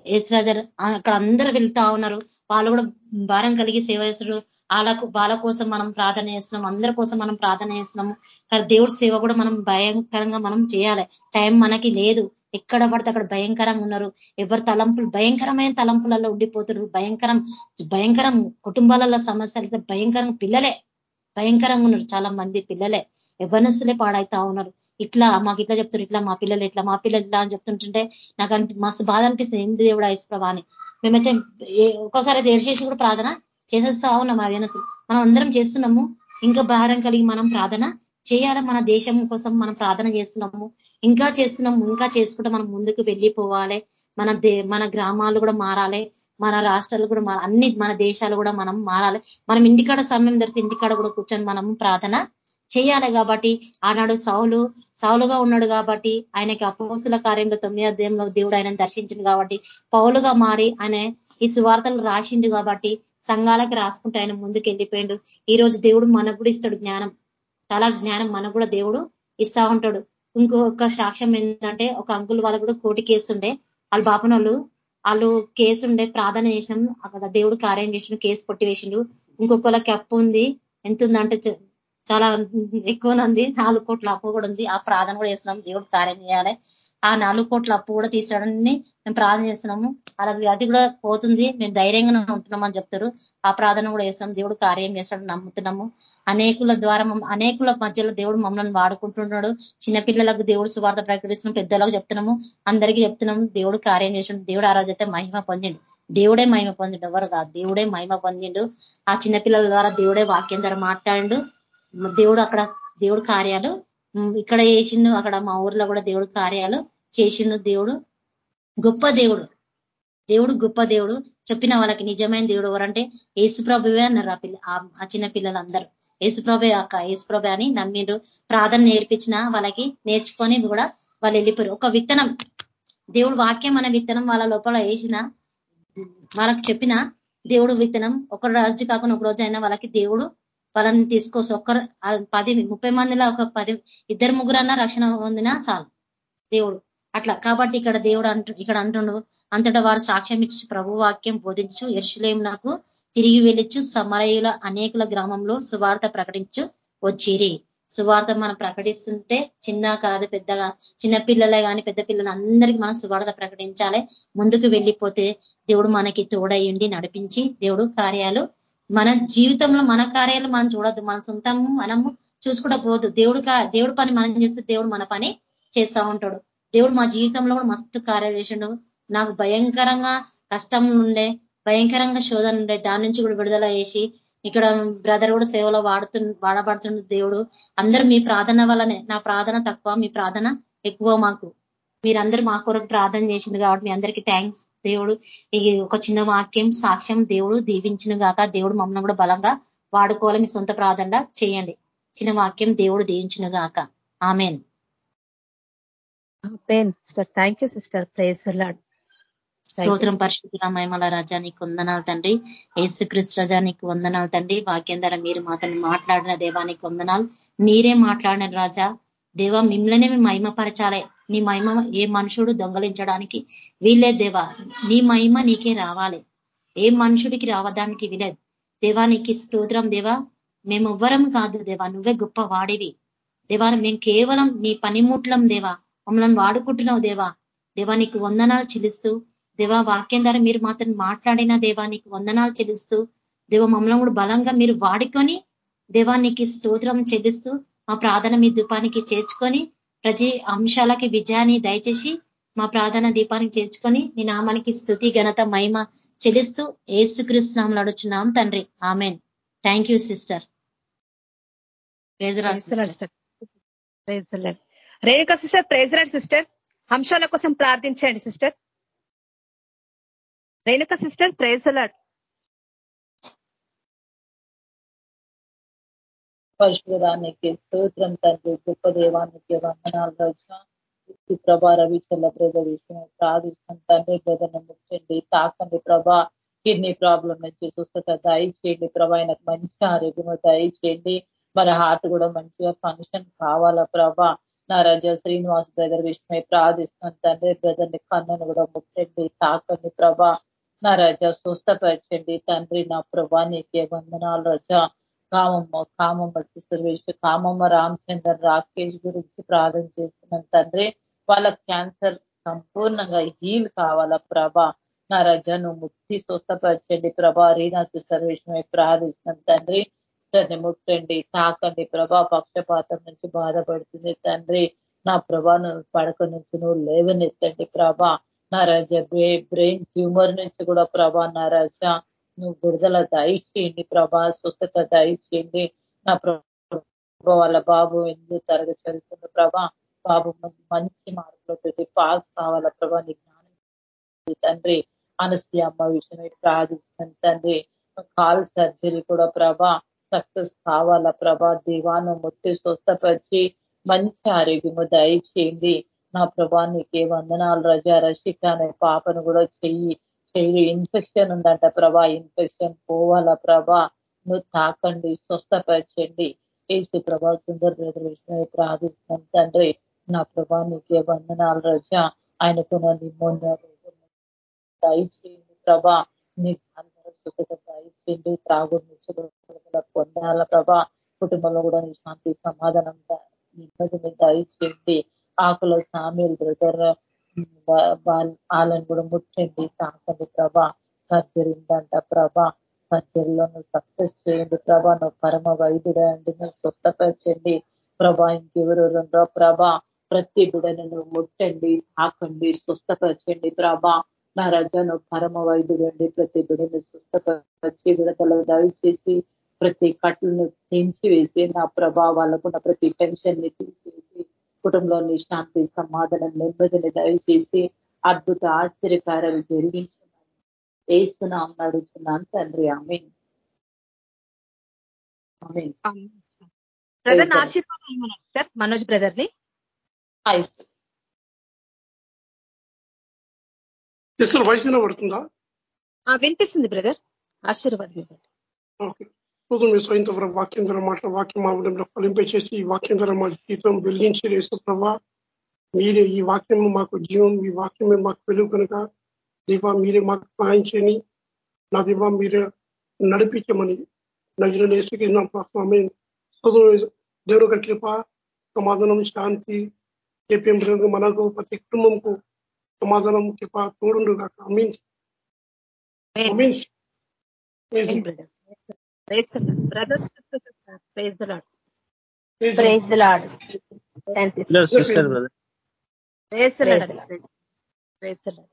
D: ఏసురాజర్ అక్కడ అందరూ వెళ్తా ఉన్నారు. వాళ్ళు కూడా భారం కలిగి సేవ చేస్తారు వాళ్ళకు వాళ్ళ కోసం మనం ప్రార్థన చేస్తున్నాం అందరి కోసం మనం ప్రార్థన చేస్తున్నాము. కానీ దేవుడి సేవ కూడా మనం భయంకరంగా మనం చేయాలి. టైం మనకి లేదు. ఎక్కడ పడితే అక్కడ భయంకరంగా ఉన్నారు. ఎవరు తలంపులు భయంకరమైన తలంపులలో ఉండిపోతున్నారు. భయంకరం భయంకరం కుటుంబాలలో సమస్యలు భయంకరంగా పిల్లలే. భయంకరంగా ఉన్నారు చాలా మంది పిల్లలే. ఎవరినస్తులే పాడైతా ఉన్నారు. ఇట్లా మాకు ఇట్లా చెప్తున్నారు ఇట్లా మా పిల్లలు ఇట్లా మా పిల్లలు ఇట్లా అని చెప్తుంటుంటే నాకు అనిపి మస్తు బాధ అనిపిస్తుంది. ఎందు దేవుడు ఐశ్వ్రభా అని. మేమైతే ఒక్కోసారి అయితే ఏడ్చేసి కూడా ప్రార్థన చేసేస్తా ఉన్నాం ఆ వెనసు మనం అందరం చేస్తున్నాము. ఇంకా భారం కలిగి మనం ప్రార్థన చేయాలి మన దేశం కోసం మనం ప్రార్థన చేస్తున్నాము. ఇంకా చేస్తున్నాము ఇంకా చేసుకుంటే మనం ముందుకు వెళ్ళిపోవాలి. మన మన గ్రామాలు కూడా మారాలి. మన రాష్ట్రాలు కూడా అన్ని మన దేశాలు కూడా మనం మారాలి. మనం ఇంటికాడ సమయం దొరికితే ఇంటికాడ కూడా కూర్చొని మనం ప్రార్థన చేయాలి కాబట్టి ఆనాడు సౌలు సౌలుగా ఉన్నాడు కాబట్టి ఆయనకి అపోస్తుల కార్యంలో తొమ్మిది అధ్యాయంలో దేవుడు ఆయన దర్శించింది కాబట్టి పౌలుగా మారి ఆయన ఈ సువార్తలు రాసిండు కాబట్టి సంఘాలకి రాసుకుంటే ఆయన ముందుకు వెళ్ళిపోయిండు. ఈ రోజు దేవుడు మనకు కూడా ఇస్తాడు జ్ఞానం. చాలా జ్ఞానం మనకు కూడా దేవుడు ఇస్తా ఉంటాడు. ఇంకొక సాక్ష్యం ఏంటంటే ఒక అంకుల్ వాళ్ళు కూడా కోటి కేసుండే వాళ్ళ బాపన వాళ్ళు కేసు ఉండే ప్రార్థన చేసినాం అక్కడ దేవుడు కార్యం చేసిండు కేసు కొట్టి వేసిండు. ఇంకొకళ్ళకి అప్పు ఉంది ఎంత ఉందంటే చాలా ఎక్కువనంది నాలుగు కోట్ల అప్పు కూడా ఉంది ఆ ప్రార్థన కూడా చేస్తున్నాం దేవుడు కార్యం చేయాలి. ఆ నాలుగు కోట్ల అప్పు కూడా తీసాడని మేము ప్రార్థన చేస్తున్నాము. అలాగే అది కూడా పోతుంది. మేము ధైర్యంగా ఉంటున్నాం అని చెప్తారు. ఆ ప్రార్థన కూడా చేస్తున్నాం. దేవుడు కార్యం చేస్తాడు నమ్ముతున్నాము. అనేకుల ద్వారా అనేకుల మధ్యలో దేవుడు మమ్మల్ని వాడుకుంటున్నాడు. చిన్నపిల్లలకు దేవుడు సువార్త ప్రకటిస్తున్నాం పెద్దలకు చెప్తున్నాము. అందరికీ చెప్తున్నాము. దేవుడు కార్యం చేసిండు దేవుడు ఆ రోజైతే మహిమ పొందిండు. దేవుడే మహిమ పొందిండు. ఎవరు కాదు. దేవుడే మహిమ పొందిండు. ఆ చిన్నపిల్లల ద్వారా దేవుడే వాక్యం ద్వారా మాట్లాడిండు. దేవుడు అక్కడ దేవుడు కార్యాలు ఇక్కడ చేసిండు అక్కడ మా ఊర్లో కూడా దేవుడు కార్యాలు చేసిండు దేవుడు. గొప్ప దేవుడు. దేవుడు గొప్ప దేవుడు. చెప్పిన వాళ్ళకి నిజమైన దేవుడు ఎవరంటే ఏసుప్రభువే అన్నారు ఆ పిల్ల ఆ చిన్న పిల్లలందరూ. ఏసుప్రభే అక్క ఏసుప్రభే అని నమ్మిండ్రు. ప్రార్థన నేర్పించిన వాళ్ళకి నేర్చుకొని కూడా వాళ్ళు వెళ్ళిపోయారు. ఒక విత్తనం దేవుడు వాక్యం అనే విత్తనం వాళ్ళ లోపల వేసిన వాళ్ళకి చెప్పిన దేవుడు విత్తనం ఒక రోజు కాకుండా ఒక రోజు అయినా వాళ్ళకి దేవుడు వాళ్ళని తీసుకోవచ్చు ఒక్కరు పది ముప్పై మందిలో ఒక పది ఇద్దరు ముగ్గురన్నా రక్షణ పొందినా చాలు. దేవుడు. అట్లా. కాబట్టి ఇక్కడ దేవుడు అంటు ఇక్కడ అంటుండు అంతటా వారు సాక్ష్యం ఇచ్చి ప్రభు వాక్యం బోధించు ఎర్షులేం నాకు తిరిగి వెళ్ళిచ్చు సమరయుల అనేకుల గ్రామంలో సువార్త ప్రకటించు వచ్చిరి. సువార్త మనం ప్రకటిస్తుంటే చిన్న కాదు పెద్దగా చిన్న పిల్లలే కానీ పెద్ద పిల్లలు అందరికీ మనం సువార్త ప్రకటించాలి. ముందుకు వెళ్ళిపోతే దేవుడు మనకి తోడయ్యుండి నడిపించి దేవుడు కార్యాలు మన జీవితంలో మన కార్యాలు మనం చూడొద్దు. మన సొంతము మనము చూసుకుంటా పోదు దేవుడు దేవుడు పని మనం చేస్తే దేవుడు మన పని చేస్తూ ఉంటాడు. దేవుడు మా జీవితంలో కూడా మస్తు కార్యాలు చేసిండు. నాకు భయంకరంగా కష్టం ఉండే భయంకరంగా శోధన ఉండే దాని నుంచి కూడా విడుదల చేసి ఇక్కడ బ్రదర్ కూడా సేవలో వాడుతు వాడబడుతున్న దేవుడు. అందరూ మీ ప్రార్థన వల్లనే నా ప్రార్థన తక్కువ మీ ప్రార్థన ఎక్కువ మాకు. మీరందరూ మా కొరకు ప్రార్థన చేసింది కాబట్టి మీ అందరికీ థ్యాంక్స్ దేవుడు ఈ ఒక చిన్న వాక్యం సాక్ష్యం దేవుడు దీవించిన గాక. దేవుడు మమ్మల్ని కూడా బలంగా వాడుకోవాలి మీ సొంత ప్రార్థనగా చేయండి. చిన్న వాక్యం దేవుడు దీవించిన గాక. Amen
B: sister thank you sister praise
D: స్తోత్రం పరిశుద్ధ మహిమల రాజానికి వందనాలు తండ్రి. యేసుక్రీస్తు రజానికి వందనాలు తండ్రి. వాక్యం ద్వారా మీరు మాతను మాట్లాడిన దేవానికి వందనాలు. మీరే మాట్లాడిన రాజా. దేవ మిమ్మల్నే మేము మహిమపరచాలి. నీ మహిమ ఏ మనుషుడు దొంగలించడానికి వీలే దేవా. నీ మహిమ నీకే రావాలి. ఏ మనుషుడికి రావడానికి వీలేదు దేవా నీకు స్తోత్రం దేవా. మేమెవ్వరం కాదు దేవా నువ్వే గొప్ప వాడివి దేవా మేము కేవలం నీ పనిముట్లం దేవా. మమ్మల్ని వాడుకుంటున్నావు దేవా. దేవా నీకు వందనాలు చెల్లిస్తూ దేవా వాక్యం ద్వారా మీరు మాత్రం మాట్లాడిన దేవా నీకు వందనాలు చెల్లిస్తూ దేవ మమ్మల్ని కూడా బలంగా మీరు వాడుకొని దేవానికి స్తోత్రం చెల్లిస్తూ మా ప్రార్థన మీ దీపానికి చేర్చుకొని ప్రతి అంశాలకి విజయాన్ని దయచేసి మా ప్రార్థన దీపానికి చేర్చుకొని నీ నామానికి స్థుతి ఘనత మహిమ చెల్లిస్తూ ఏసుకృష్ణంలో అడుచున్నాం తండ్రి. Amen. Thank you sister
B: Renuka sister praise lord sister అంశాల కోసం ప్రార్థించండి sister Renuka sister praise lord
E: పరిశుభానికి స్తోత్రం తండ్రి. గొప్ప దేవానికి వందనాలు రోజు. ప్రభా రవిచల్ల బ్రద విషయం ప్రార్థిస్తాం తండ్రి బ్రదను ముట్టండి తాకండి ప్రభా. కిడ్నీ ప్రాబ్లం నుంచి స్వస్థత దయచేయండి ప్రభా. ఆయనకు మంచి ఆరోగ్యం దయచేయండి. మరి హార్ట్ కూడా మంచిగా ఫంక్షన్ కావాలా ప్రభా? నా రజ శ్రీనివాస్ బ్రదర్ విషయమై ప్రార్థిస్తున్నాను తండ్రి బ్రదర్ని కన్నును కూడా ముట్టండి తాకండి ప్రభా. నా రజ స్వస్థపరచండి. తండ్రి నా ప్రభా నీకే వందనాలు రజా. కామమ్మ కామమ్మ సిస్టర్ కామమ్మ రామచందర్ రాకేష్ గురించి ప్రార్థన చేస్తున్నాం తండ్రి. వాళ్ళ క్యాన్సర్ సంపూర్ణంగా హీల్ కావాలా ప్రభా? నా రజను ముక్తి స్వస్థపరచండి ప్రభా. రీనా సిస్టర్ విషయమై ప్రార్థిస్తున్నాం తండ్రి. సిస్టర్ని ముట్టండి తాకండి ప్రభా. పక్షపాతం నుంచి బాధపడుతుంది తండ్రి. నా ప్రభాను పడక నుంచి నువ్వు లేవనెత్తండి ప్రభా. నా రజ బ్రెయిన్ ట్యూమర్ నుంచి కూడా ప్రభా నా రజ నువ్వు విడుదల దయచేయండి ప్రభా స్వస్థత దయచేయండి. నా ప్రభా వాళ్ళ బాబు ఎందుకు తరగతి చదువుతున్న ప్రభా బాబు మంచి మార్కులో పెట్టి పాస్ కావాలా ప్రభా నీ జ్ఞానం తండ్రి. అనస్తి అమ్మ విషయమై ప్రార్థిస్తాను తండ్రి. కాల్ సర్జరీ కూడా ప్రభా సక్సెస్ కావాలా ప్రభా దీవాను ముట్టి స్వస్థపరిచి మంచి ఆరోగ్యము దయచేయండి. నా ప్రభా నీకే వందనాలు రజా రషిక అనే పాపను కూడా చెయ్యి. చెయ్యి ఇన్ఫెక్షన్ ఉందంట ప్రభా ఇన్ఫెక్షన్ పోవాలా ప్రభా? నువ్వు తాకండి స్వస్థపరచండి. ఏసు ప్రభా సుందర బ్రదర్ విషయమై ప్రార్థిస్తాం తండ్రి. నా ప్రభా నీకే వందనాలు రజ. రజా నా నిమ్మోన్న దయచేయండి ప్రభా. నీకు అందరూ సుఖత దయచేయండి. త్రాగు పొందాల ప్రభా. కుటుంబంలో కూడా నీ శాంతి సమాధానం నెమ్మదిని దయచేయండి. ఆకుల సామీలు బ్రదర్ వాళ్ళని కూడా ముట్టండి. తాకండి ప్రభా. సర్జరీ ఉందంట ప్రభా. సర్జరీలో నువ్వు సక్సెస్ చేయండి ప్రభా. నువ్వు పరమ వైద్యుడే అండి. నువ్వు స్వస్థపరచండి ప్రభా. ఇంకెవరు రెండో ప్రభా. ప్రతి బిడను నువ్వు ముట్టండి తాకండి స్వస్థపరచండి ప్రభా. నా రజను పరమ వైద్యుడు అండి. ప్రతి బిడను స్వస్థపరిచి విడతలు దయచేసి ప్రతి కట్లను తెంచి వేసి నా ప్రభా వాళ్ళకున్న ప్రతి టెన్షన్ని తీసేసి కుటుంబంలోని శాంతి సమాధానం నెమ్మదిని దయచేసి అద్భుత ఆశ్చర్యకారాలు జరిగించున్నాను వేస్తున్నాం అడుగుతున్నాను తండ్రి. ఆమె
B: బ్రదర్ ఆశీర్వాదం సార్? మనోజ్
C: బ్రదర్ని వయసు పడుతుందా
B: వినిపిస్తుంది బ్రదర్. ఆశీర్వాదం
C: ఓకే. స్తోత్రం వేసు ఇంత ప్రభావ వాక్యం ద్వారా మాట వాక్యం మా ఉదయంలో ఫలింపచేసి ఈ వాక్యం ద్వారా మా జీవితం వెలిగించి వేసు ప్రభా మీరే ఈ వాక్యం మాకు జీవం ఈ వాక్యమే మాకు వెలుగు కనుక దీపా మీరే మాకు సహాయం చేయని నా దీపా మీరే నడిపించమని నజరని వేసుకి దేవుడు ఒక కృప సమాధానం శాంతి ఏపీఎం మనకు ప్రతి కుటుంబంకు సమాధానం కృప తోడుండు కాక amens amens
B: praise the lord
D: praise the lord
B: praise the lord praise the lord